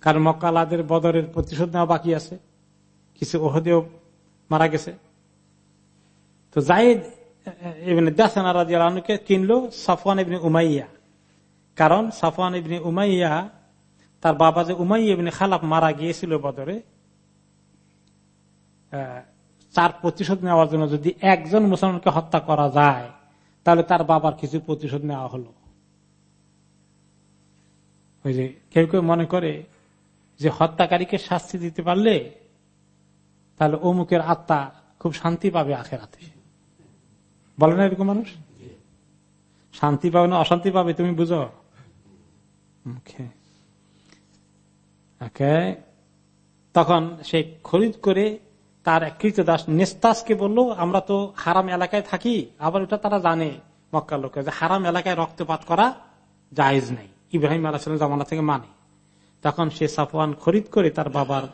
S2: কারণ মক্কা আলাদের বদরের প্রতিশোধ নেওয়া বাকি আছে। কিছু ওহদেও মারা গেছে। তো জাইদ দাসানা রাজিয়ালকে কিনলো? সাফওয়ান এমনি উমাইয়া। কারণ সাফান ইবনে উমাইয়া, তার বাবা যে উমাইয়া ইবনে খালাপ মারা গিয়েছিল বদরে তার প্রতিশোধ নেওয়ার জন্য যদি একজন মুসলমানকে হত্যা করা যায়, তাহলে তার বাবার কিছু প্রতিশোধ নেওয়া হলো। ওই যে কেউ কেউ মনে করে যে হত্যাকারীকে শাস্তি দিতে পারলে, তাহলে অমুকের আত্মা খুব শান্তি পাবে আখেরাতে। বলে না এরকম মানুষ? শান্তি পাবে না অশান্তি পাবে, তুমি বুঝো? তখন সে খরিদ করে তার দাস নেস্তাসকে বলল, আমরা তো হারাম এলাকায় থাকি, আবার ওটা তারা জানে মক্কার লোকে যে হারাম এলাকায় রক্তপাত করা জায়েজ নেই। ইব্রাহিম আলাহ জামানা থেকে মানে। তখন সে সাফওয়ান খরিদ করে তার বাবার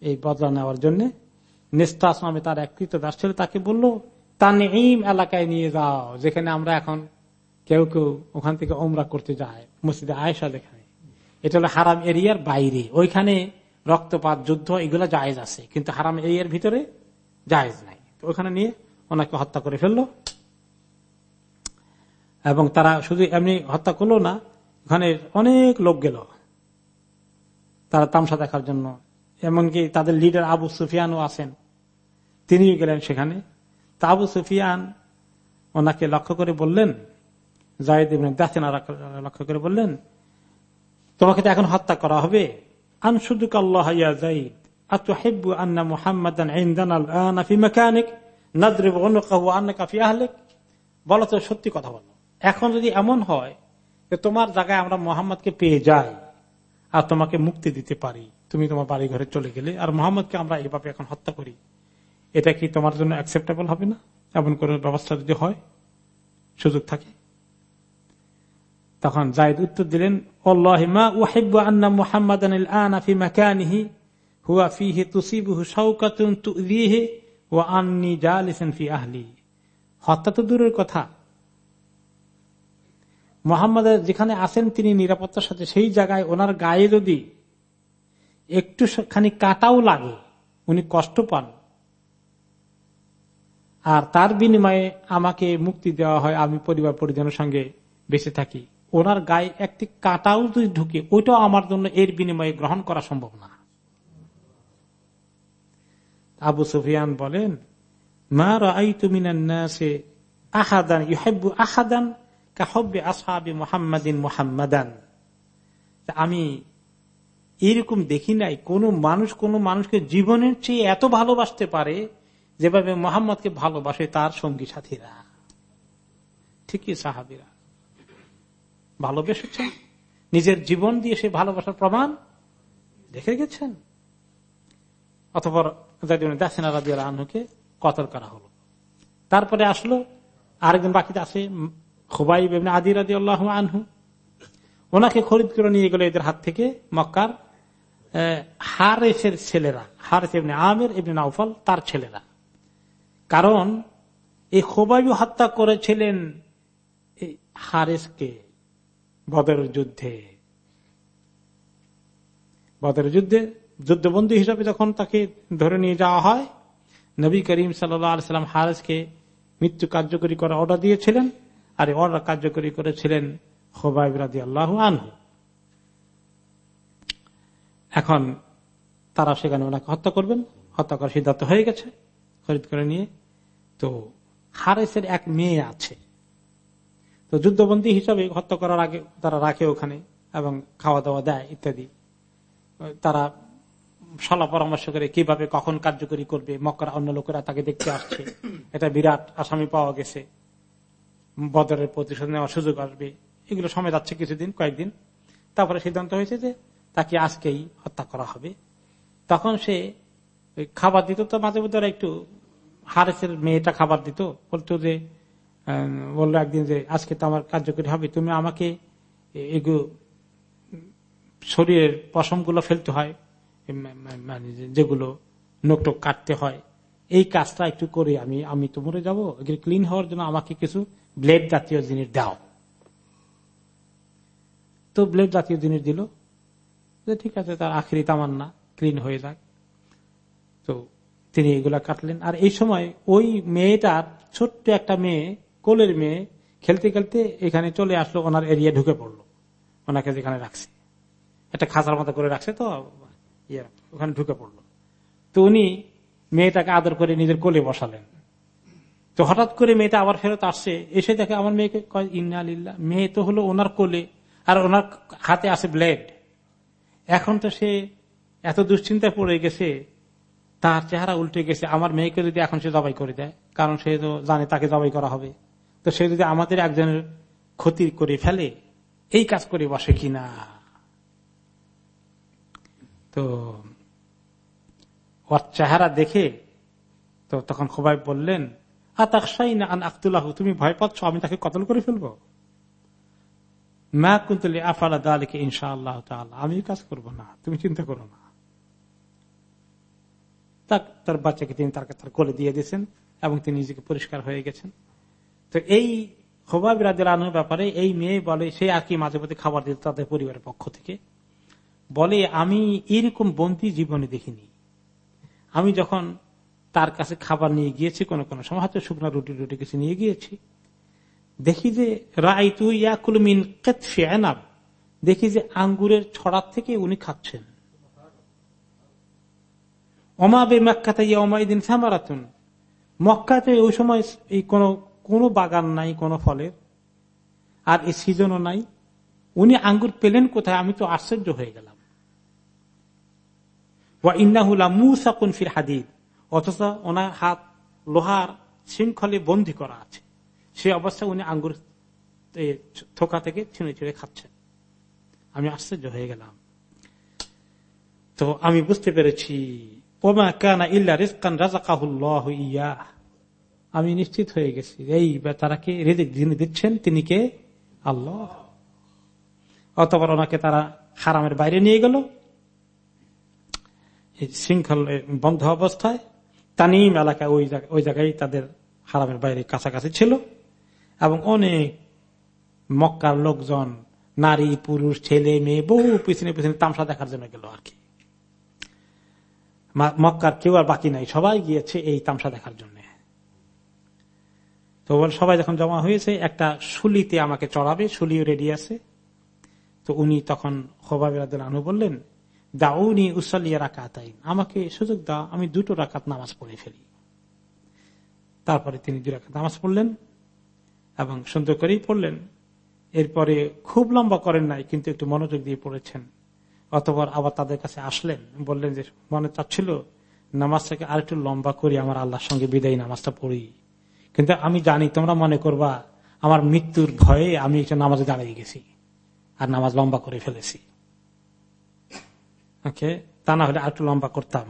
S2: এই বদলা নেওয়ার জন্য নেস্তাস নামে তার এক দাস ছিল তাকে বলল তানিম এলাকায় নিয়ে যাও, যেখানে আমরা এখন কেউ কেউ ওখান থেকে ওমরা করতে যায়, মসজিদে আয়সা যেখানে। এটা হলো হারাম এরিয়ার বাইরে। ওইখানে রক্তপাত, যুদ্ধ, এগুলো জায়েজ আছে, কিন্তু হারাম এরিয়ার ভিতরে জায়েজ নাই। ওখানে নিয়ে ওনাকে হত্যা করে ফেলল। এবং তারা শুধু এমনি হত্যা করল না, ওখানে অনেক লোক গেল। তারা তামসা দেখার জন্য। এমনকি তাদের লিডার আবু সুফিয়ানও আছেন। তিনিও গেলেন সেখানে। তা আবু সুফিয়ান ওনাকে লক্ষ্য করে বললেন, জায়দ দেখেন লক্ষ্য করে বললেন, তোমাকে তো এখন হত্যা করা হবে। আনসুদুক আল্লাহ জাইদ আতু আন্না বলো তো সত্যি কথা বলো। এখন যদি এমন হয় যে তোমার জায়গায় আমরা মোহাম্মদকে পেয়ে যাই আর তোমাকে মুক্তি দিতে পারি, তুমি তোমার বাড়ি ঘরে চলে গেলে, আর মোহাম্মদকে আমরা এইভাবে এখন হত্যা করি এটা কি তোমার জন্য অ্যাকসেপ্টেবল হবে না? এমন কোন ব্যবস্থা যদি হয়, সুযোগ থাকে? তখন জায়দ উত্তর দিলেন তো দূরের কথা। যেখানে আছেন, তিনি নিরাপত্তার সাথে সেই জায়গায় ওনার গায়ে যদি একটু খানি কাটাও লাগে, উনি কষ্ট পান। আর তার বিনিময়ে আমাকে মুক্তি দেওয়া হয়, আমি পরিবার পরিজনের সঙ্গে বেঁচে থাকি। ওনার গায়ে একটি কাটাও যদি ঢুকে, ওইটাও আমার জন্য এর বিনিময়ে গ্রহণ করা সম্ভব না। আবু সুফিয়ান বলেন, মা রাই তুমি আহাদান ইহেব্বু আহাদান কাহব্বে আসহাবি মোহাম্মদিন মোহাম্মদান। আমি এরকম দেখি নাই। কোন মানুষ কোন মানুষকে জীবনের চেয়ে এত ভালোবাসতে পারে যেভাবে মোহাম্মদকে ভালোবাসে, তার সঙ্গী সাথীরা। ঠিকই সাহাবিরা। ভালোবেসেছেন। নিজের জীবন দিয়ে সে ভালোবাসার প্রমাণ দেখে গেছেন। অথবা দাসিনা রাজিয়াল আনহুকে কতল করা হলো। তারপরে আসলো, আরেকজন বাকিতে আছে খুবাই আদি রাজি আল্লাহ আনহু। ওনাকে খরিদ করে নিয়ে গেল এদের হাত থেকে মক্কার হারেসের ছেলেরা, হারেস এমনি আমের এমনি নাউফল তার ছেলেরা। কারণ এই খোবাইবু হত্যা করেছিলেন হারেসকে বদর যুদ্ধে। বদর যুদ্ধে যুদ্ধবন্দী হিসাবে যখন তাকে ধরে নিয়ে যাওয়া হয়, নবী করিম সাল্লাম হারেসকে মৃত্যু কার্যকরী করার অর্ডার দিয়েছিলেন, আর অর্ডার কার্যকরী করেছিলেন খোবাইব রাজি আল্লাহ এখন তারা সেখানে ওনাকে হত্যা করবেন হত্যা করার সিদ্ধান্ত হয়ে গেছে। খরিদ করে নিয়ে তো হারেসের এক মেয়ে আছে। তো যুদ্ধবন্দী হিসাবে হত্যা করার আগে তারা রাখে ওখানে এবং খাওয়া দাওয়া দেয় ইত্যাদি। তারা সলা পরামর্শ করে কীভাবে কখন কার্যকরী করবে, মক্কার অন্য লোকেরা তাকে দেখতে আসছে। এটা বিরাট আসামি পাওয়া গেছে। বদরের প্রতিশোধ নেওয়ার সুযোগ আসবে। এগুলো সময় যাচ্ছে কিছুদিন, কয়েকদিন। তারপরে সিদ্ধান্ত হয়েছে যে তাকে আজকেই হত্যা করা হবে। তখন সে খাবার দিত তো মাঝে মধ্যে একটু হারেসের মেয়েটা খাবার দিত, বলতো যে বলল একদিন যে, আজকে তো আমার কার্যকরী হবে, তুমি আমাকে এগুলো শরীরের পশমগুলো ফেলতে হয় মানে যেগুলো নোক টোক কাটতে হয়, এই কাজটা একটু করে আমি আমি তো মরে যাব, এগুলো ক্লিন হওয়ার জন্য আমাকে কিছু ব্লেড জাতীয় জিনিস দাও। তো ব্লেড জাতীয় জিনিস দিল ঠিক আছে, তার আখেরি তামান্না ক্লিন হয়ে যাক। তো তিনি এগুলা কাটলেন। আর এই সময় ওই মেয়েটার ছোট্ট একটা মেয়ে, কোলের মেয়ে, খেলতে খেলতে এখানে চলে আসলো, ওনার এরিয়া ঢুকে পড়ল। ওনাকে যেখানে রাখছে। একটা খাঁচার মতো করে রাখছে তো ইয়ে ওখানে ঢুকে পড়ল। তো উনি মেয়েটাকে আদর করে নিজের কোলে বসালেন। তো হঠাৎ করে মেয়েটা আবার ফেরত আসছে। এসে দেখে আমার মেয়েকে কয়, ইন্না আলিল্লা মেয়ে তো হলো ওনার কোলে, আর ওনার হাতে আছে ব্লেড। এখন তো সে এত দুশ্চিন্তায় পড়ে গেছে তার চেহারা উল্টে গেছে, আমার মেয়েকে যদি এখন সে জবাই করে দেয়, কারণ সে তো জানে তাকে জবাই করা হবে। তো সে যদি আমাদের একজনের ক্ষতি করে ফেলে, এই কাজ করে বসে কিনা তো ওর চেহারা দেখে তো তখন খোবাই বললেন আতাকসাই না আন আখতুল্লাহ তুমি ভয় পাচ্ছ, আমি তাকে কতল করে ফেলব? মা কুন্তলি আফালা দালিকে ইনশা আল্লাহ আমি কাজ করব না, তুমি চিন্তা করো না। তার বাচ্চাকে তিনি তার তার কোলে দিয়ে দিয়েছেন এবং তিনি নিজেকে পরিষ্কার হয়ে গেছেন। তো এই খোবা বিরাদের আনুর ব্যাপারে এই মেয়ে বলে, সে আর কি মাঝে মধ্যে খাবার দিত তাদের পরিবারের পক্ষ থেকে, বলে, আমি এরকম বন্দি জীবনে দেখিনি। আমি যখন তার কাছে খাবার নিয়ে গিয়েছি, কোনো কোনো সময় হয়তো শুকনো রুটি রুটি কিছু নিয়ে গিয়েছি। দেখি যে রায় তুই দেখি যে আঙ্গুরের ছড়ার থেকে উনি খাচ্ছেন। অমাবে মক্কাতে সামারাতুন। মক্কাতে ওই সময় এই কোন কোন বাগান নাই, কোন ফলের। আর এই সিজনও নাই। উনি আঙ্গুর পেলেন কোথায়? আমি তো আশ্চর্য হয়ে গেলাম। ইন্নাহুলা মুসাকুন ফির হাদিদ। অথচ ওনার হাত লোহার শৃঙ্খলে বন্দি করা আছে। সে অবস্থায় উনি আঙ্গুর থোকা থেকে ছিঁড়ে ছিঁড়ে খাচ্ছেন। আমি আশ্চর্য হয়ে গেলাম। তো আমি বুঝতে পেরেছি ওমা কানা ইল্লা রাজাকাহুল্লাহ ইয়া। আমি নিশ্চিত হয়ে গেছি, এই তারাকে রেজেক যিনি দিচ্ছেন, তিনি কে? আল্লাহ। অতবার ওনাকে তারা হারামের বাইরে নিয়ে গেল। শৃঙ্খল বন্ধ অবস্থায় তানিম এলাকা ওই ওই জায়গায় তাদের হারামের বাইরে কাছাকাছি ছিল। এবং অনেক মক্কার লোকজন, নারী, পুরুষ, ছেলে, মেয়ে, বহু পিছনে পিছনে তামসা দেখার জন্য গেল আর কি। মক্কার কেউ আর বাকি নাই। সবাই গিয়েছে এই তামসা দেখার জন্য। তো সবাই যখন জমা হয়েছে, একটা শুলিতে আমাকে চড়াবে শুলিও রেডি আছে। তো উনি তখন আনু বললেন, দাউনি উসালিয়া রাকাতাই আমাকে সুযোগ দাও, আমি দুটো রাকাত নামাজ পড়ে ফেলি। তারপরে তিনি দুই রাকাত নামাজ পড়লেন এবং সুন্দর করেই পড়লেন। এরপরে খুব লম্বা করেন নাই, কিন্তু একটু মনোযোগ দিয়ে পড়েছেন। অতবার আবার তাদের কাছে আসলেন, বললেন যে, মনে চাচ্ছিল নামাজটাকে আর একটু লম্বা করি, আমার আল্লাহর সঙ্গে বিদায়ী নামাজটা পড়ি। কিন্তু আমি জানি, তোমরা মনে করবা, আমার মৃত্যুর ভয়ে আমি একটা নামাজে দাঁড়িয়ে গেছি, আর নামাজ লম্বা করে ফেলেছি। ওকে? তা না হলে আর একটু লম্বা করতাম।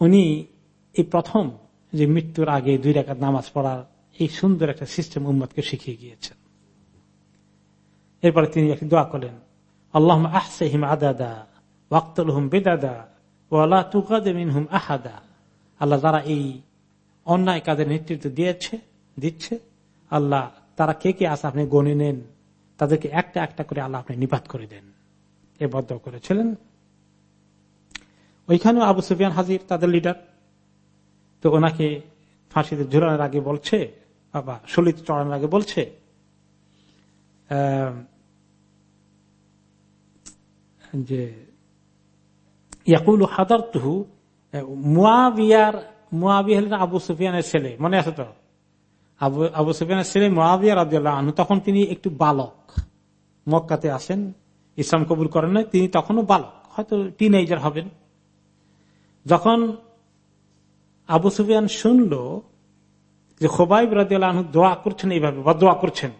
S2: উনি এই প্রথম যে মৃত্যুর আগে দুই রেখার নামাজ পড়ার এই সুন্দর একটা সিস্টেম উম্মদকে শিখিয়ে গিয়েছেন। এরপরে তিনি একটি দোয়া করলেন আল্লাহ আদাদা হুম বেদাদা ওয়ালা তুকাদিন হুম আল্লাহ যারা এই অন্যায় কাজের নেতৃত্ব দিয়েছে, দিচ্ছে। আল্লাহ তারা কে কে আছে আপনি গণে নেন, তাদেরকে একটা একটা করে আল্লাহ আপনি নিপাত করে দেন। এ বদ্ধ করেছিলেন। ওইখানেও আবু সুফিয়ান হাজির, তাদের লিডার। তো ওনাকে ফাঁসিতে ঝুলানোর আগে বলছে, বাবা শলিত চড়ানোর আগে বলছে যে ইয়াকুল হাদার তুহু মুয়াবিয়ার মুয়াবিয়া হলেন আবু সুফিয়ানের ছেলে, মনে আছে তো? আবু আবু সুফিয়ানের ছেলে মুয়াবিয়া রাজিয়াল্লাহ আনু তখন তিনি একটু বালক। মক্কাতে আসেন, ইসলাম কবুল করেন নাই, তিনি তখনও বালক, হয়তো টিন এইজার হবেন। যখন আবু সুফিয়ান শুনল যে খোবাইব রাজিয়াল দোয়া করছেন এইভাবে, বা দোয়া করছেন,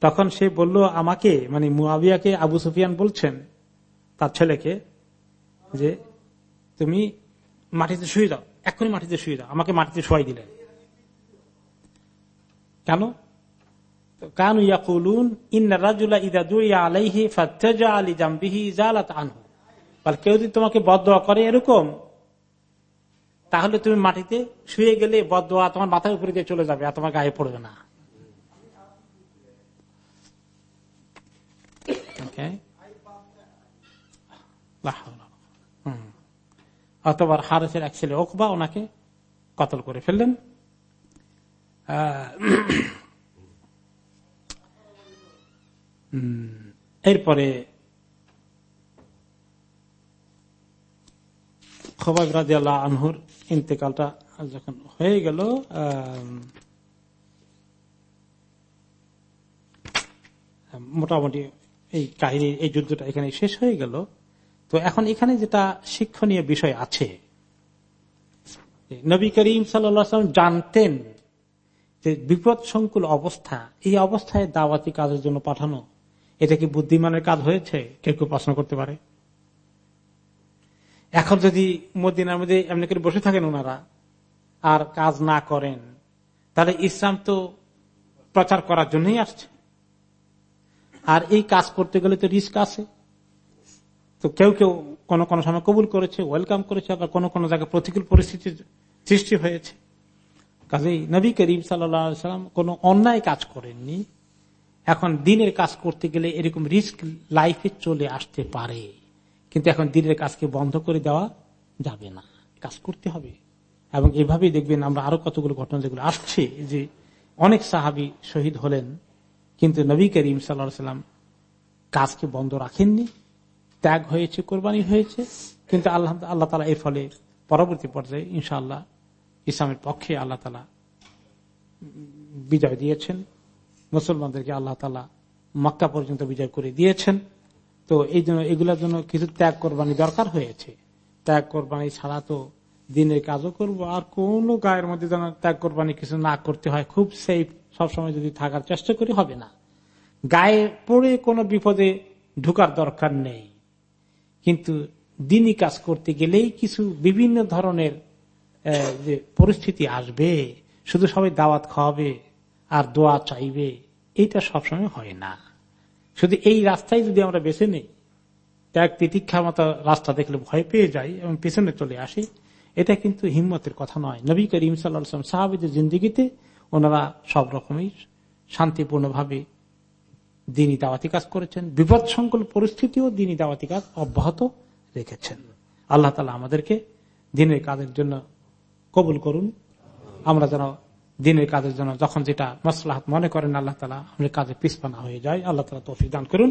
S2: তখন সে বলল, আমাকে মানে মুয়াবিয়াকে আবু সুফিয়ান বলছেন তার ছেলেকে যে তুমি মাটিতে শুয়ে দাও এখনই মাটিতে শুয়ে দাও আমাকে মাটিতে শোয়াই দিলেন কেন? কানু ইয়াকুলুন, ইন্না রাজুলা ইদা দুইয়া আলাইহি ফাত্তাজা আলি জামবিহি জালাত আনহু। কেউ যদি তোমাকে বদোয়া করে এরকম, তাহলে তুমি মাটিতে শুয়ে গেলে বদোয়া তোমার মাথার উপরে দিয়ে চলে যাবে আর তোমার গায়ে পড়বে না। অথবা হারেসের এক ছেলে ওকবা ওনাকে কতল করে ফেললেন। এরপরে আল্লাহ আনহুর ইন্তেকালটা যখন হয়ে গেল মোটামুটি এই কাহিনী এই যুদ্ধটা এখানে শেষ হয়ে গেল। তো এখন এখানে যেটা শিক্ষণীয় বিষয় আছে, নবী করিম সাল্লাম জানতেন যে বিপদ সংকুল অবস্থা, এই অবস্থায় দাওয়াতি কাজের জন্য পাঠানো, এটা কি বুদ্ধিমানের কাজ হয়েছে? কেউ কেউ প্রশ্ন করতে পারে। এখন যদি মদিনার মধ্যে এমনি করে বসে থাকেন ওনারা, আর কাজ না করেন, তাহলে ইসলাম তো প্রচার করার জন্যই আসছে। আর এই কাজ করতে গেলে তো রিস্ক আছে। তো কেউ কেউ কোন কোন সময় কবুল করেছে ওয়েলকাম করেছে, আবার কোন কোন জায়গায় প্রতিকূল পরিস্থিতির সৃষ্টি হয়েছে। কাজেই নবী করিম সাল্লাম কোন অন্যায় কাজ করেননি। এখন দিনের কাজ করতে গেলে এরকম রিস্ক লাইফে চলে আসতে পারে। কিন্তু এখন দিনের কাজকে বন্ধ করে দেওয়া যাবে না। কাজ করতে হবে। এবং এভাবেই দেখবেন আমরা আরও কতগুলো ঘটনা যেগুলো আসছে যে অনেক সাহাবি শহীদ হলেন, কিন্তু নবী করিম সাল্লা সাল্লাম কাজকে বন্ধ রাখেননি। ত্যাগ হয়েছে, কোরবানি হয়েছে, কিন্তু আল্লাহ আল্লাহ তালা এর ফলে পরবর্তী পর্যায়ে ইনশাআল্লাহ ইসলামের পক্ষে আল্লাহ তালা বিজয় দিয়েছেন। মুসলমানদেরকে আল্লাহ তালা মক্কা পর্যন্ত বিজয় করে দিয়েছেন। তো এই জন্য, এগুলোর জন্য কিছু ত্যাগ কোরবানি দরকার হয়েছে। ত্যাগ কোরবানি ছাড়া তো দিনের কাজও করব, আর কোন গায়ের মধ্যে যেন ত্যাগ কোরবানি কিছু না করতে হয়, খুব সেফ সবসময় যদি থাকার চেষ্টা করি, হবে না। গায়ে পড়ে কোনো বিপদে ঢুকার দরকার নেই। কিন্তু দিনই কাজ করতে গেলেই কিছু বিভিন্ন ধরনের যে পরিস্থিতি আসবে, শুধু সবাই দাওয়াত খাওয়াবে আর দোয়া চাইবে, এইটা সবসময় হয় না। শুধু এই রাস্তায় যদি আমরা বেছে নেই ত্যাগ তিতিক্ষার মতো রাস্তা দেখলে ভয় পেয়ে যাই এবং পেছনে চলে আসি, এটা কিন্তু হিম্মতের কথা নয়। নবী করিম সাল্লাম সাহাবিদের জিন্দিগিতে ওনারা সব রকমই শান্তিপূর্ণভাবে দিনী দাওয়াতি কাজ করেছেন বিপদ সংকুল পরিস্থিতিও দিনই দাওয়াতি কাজ অব্যাহত রেখেছেন। আল্লাহ তালা আমাদেরকে দিনের কাজের জন্য কবুল করুন। আমরা যেন দিনের কাজের জন্য যখন যেটা মসলাহাত মনে করেন, আল্লাহ তালা আমাদের কাজে পিসপানা হয়ে যায়। আল্লাহ তালা তৌফিক দান করুন।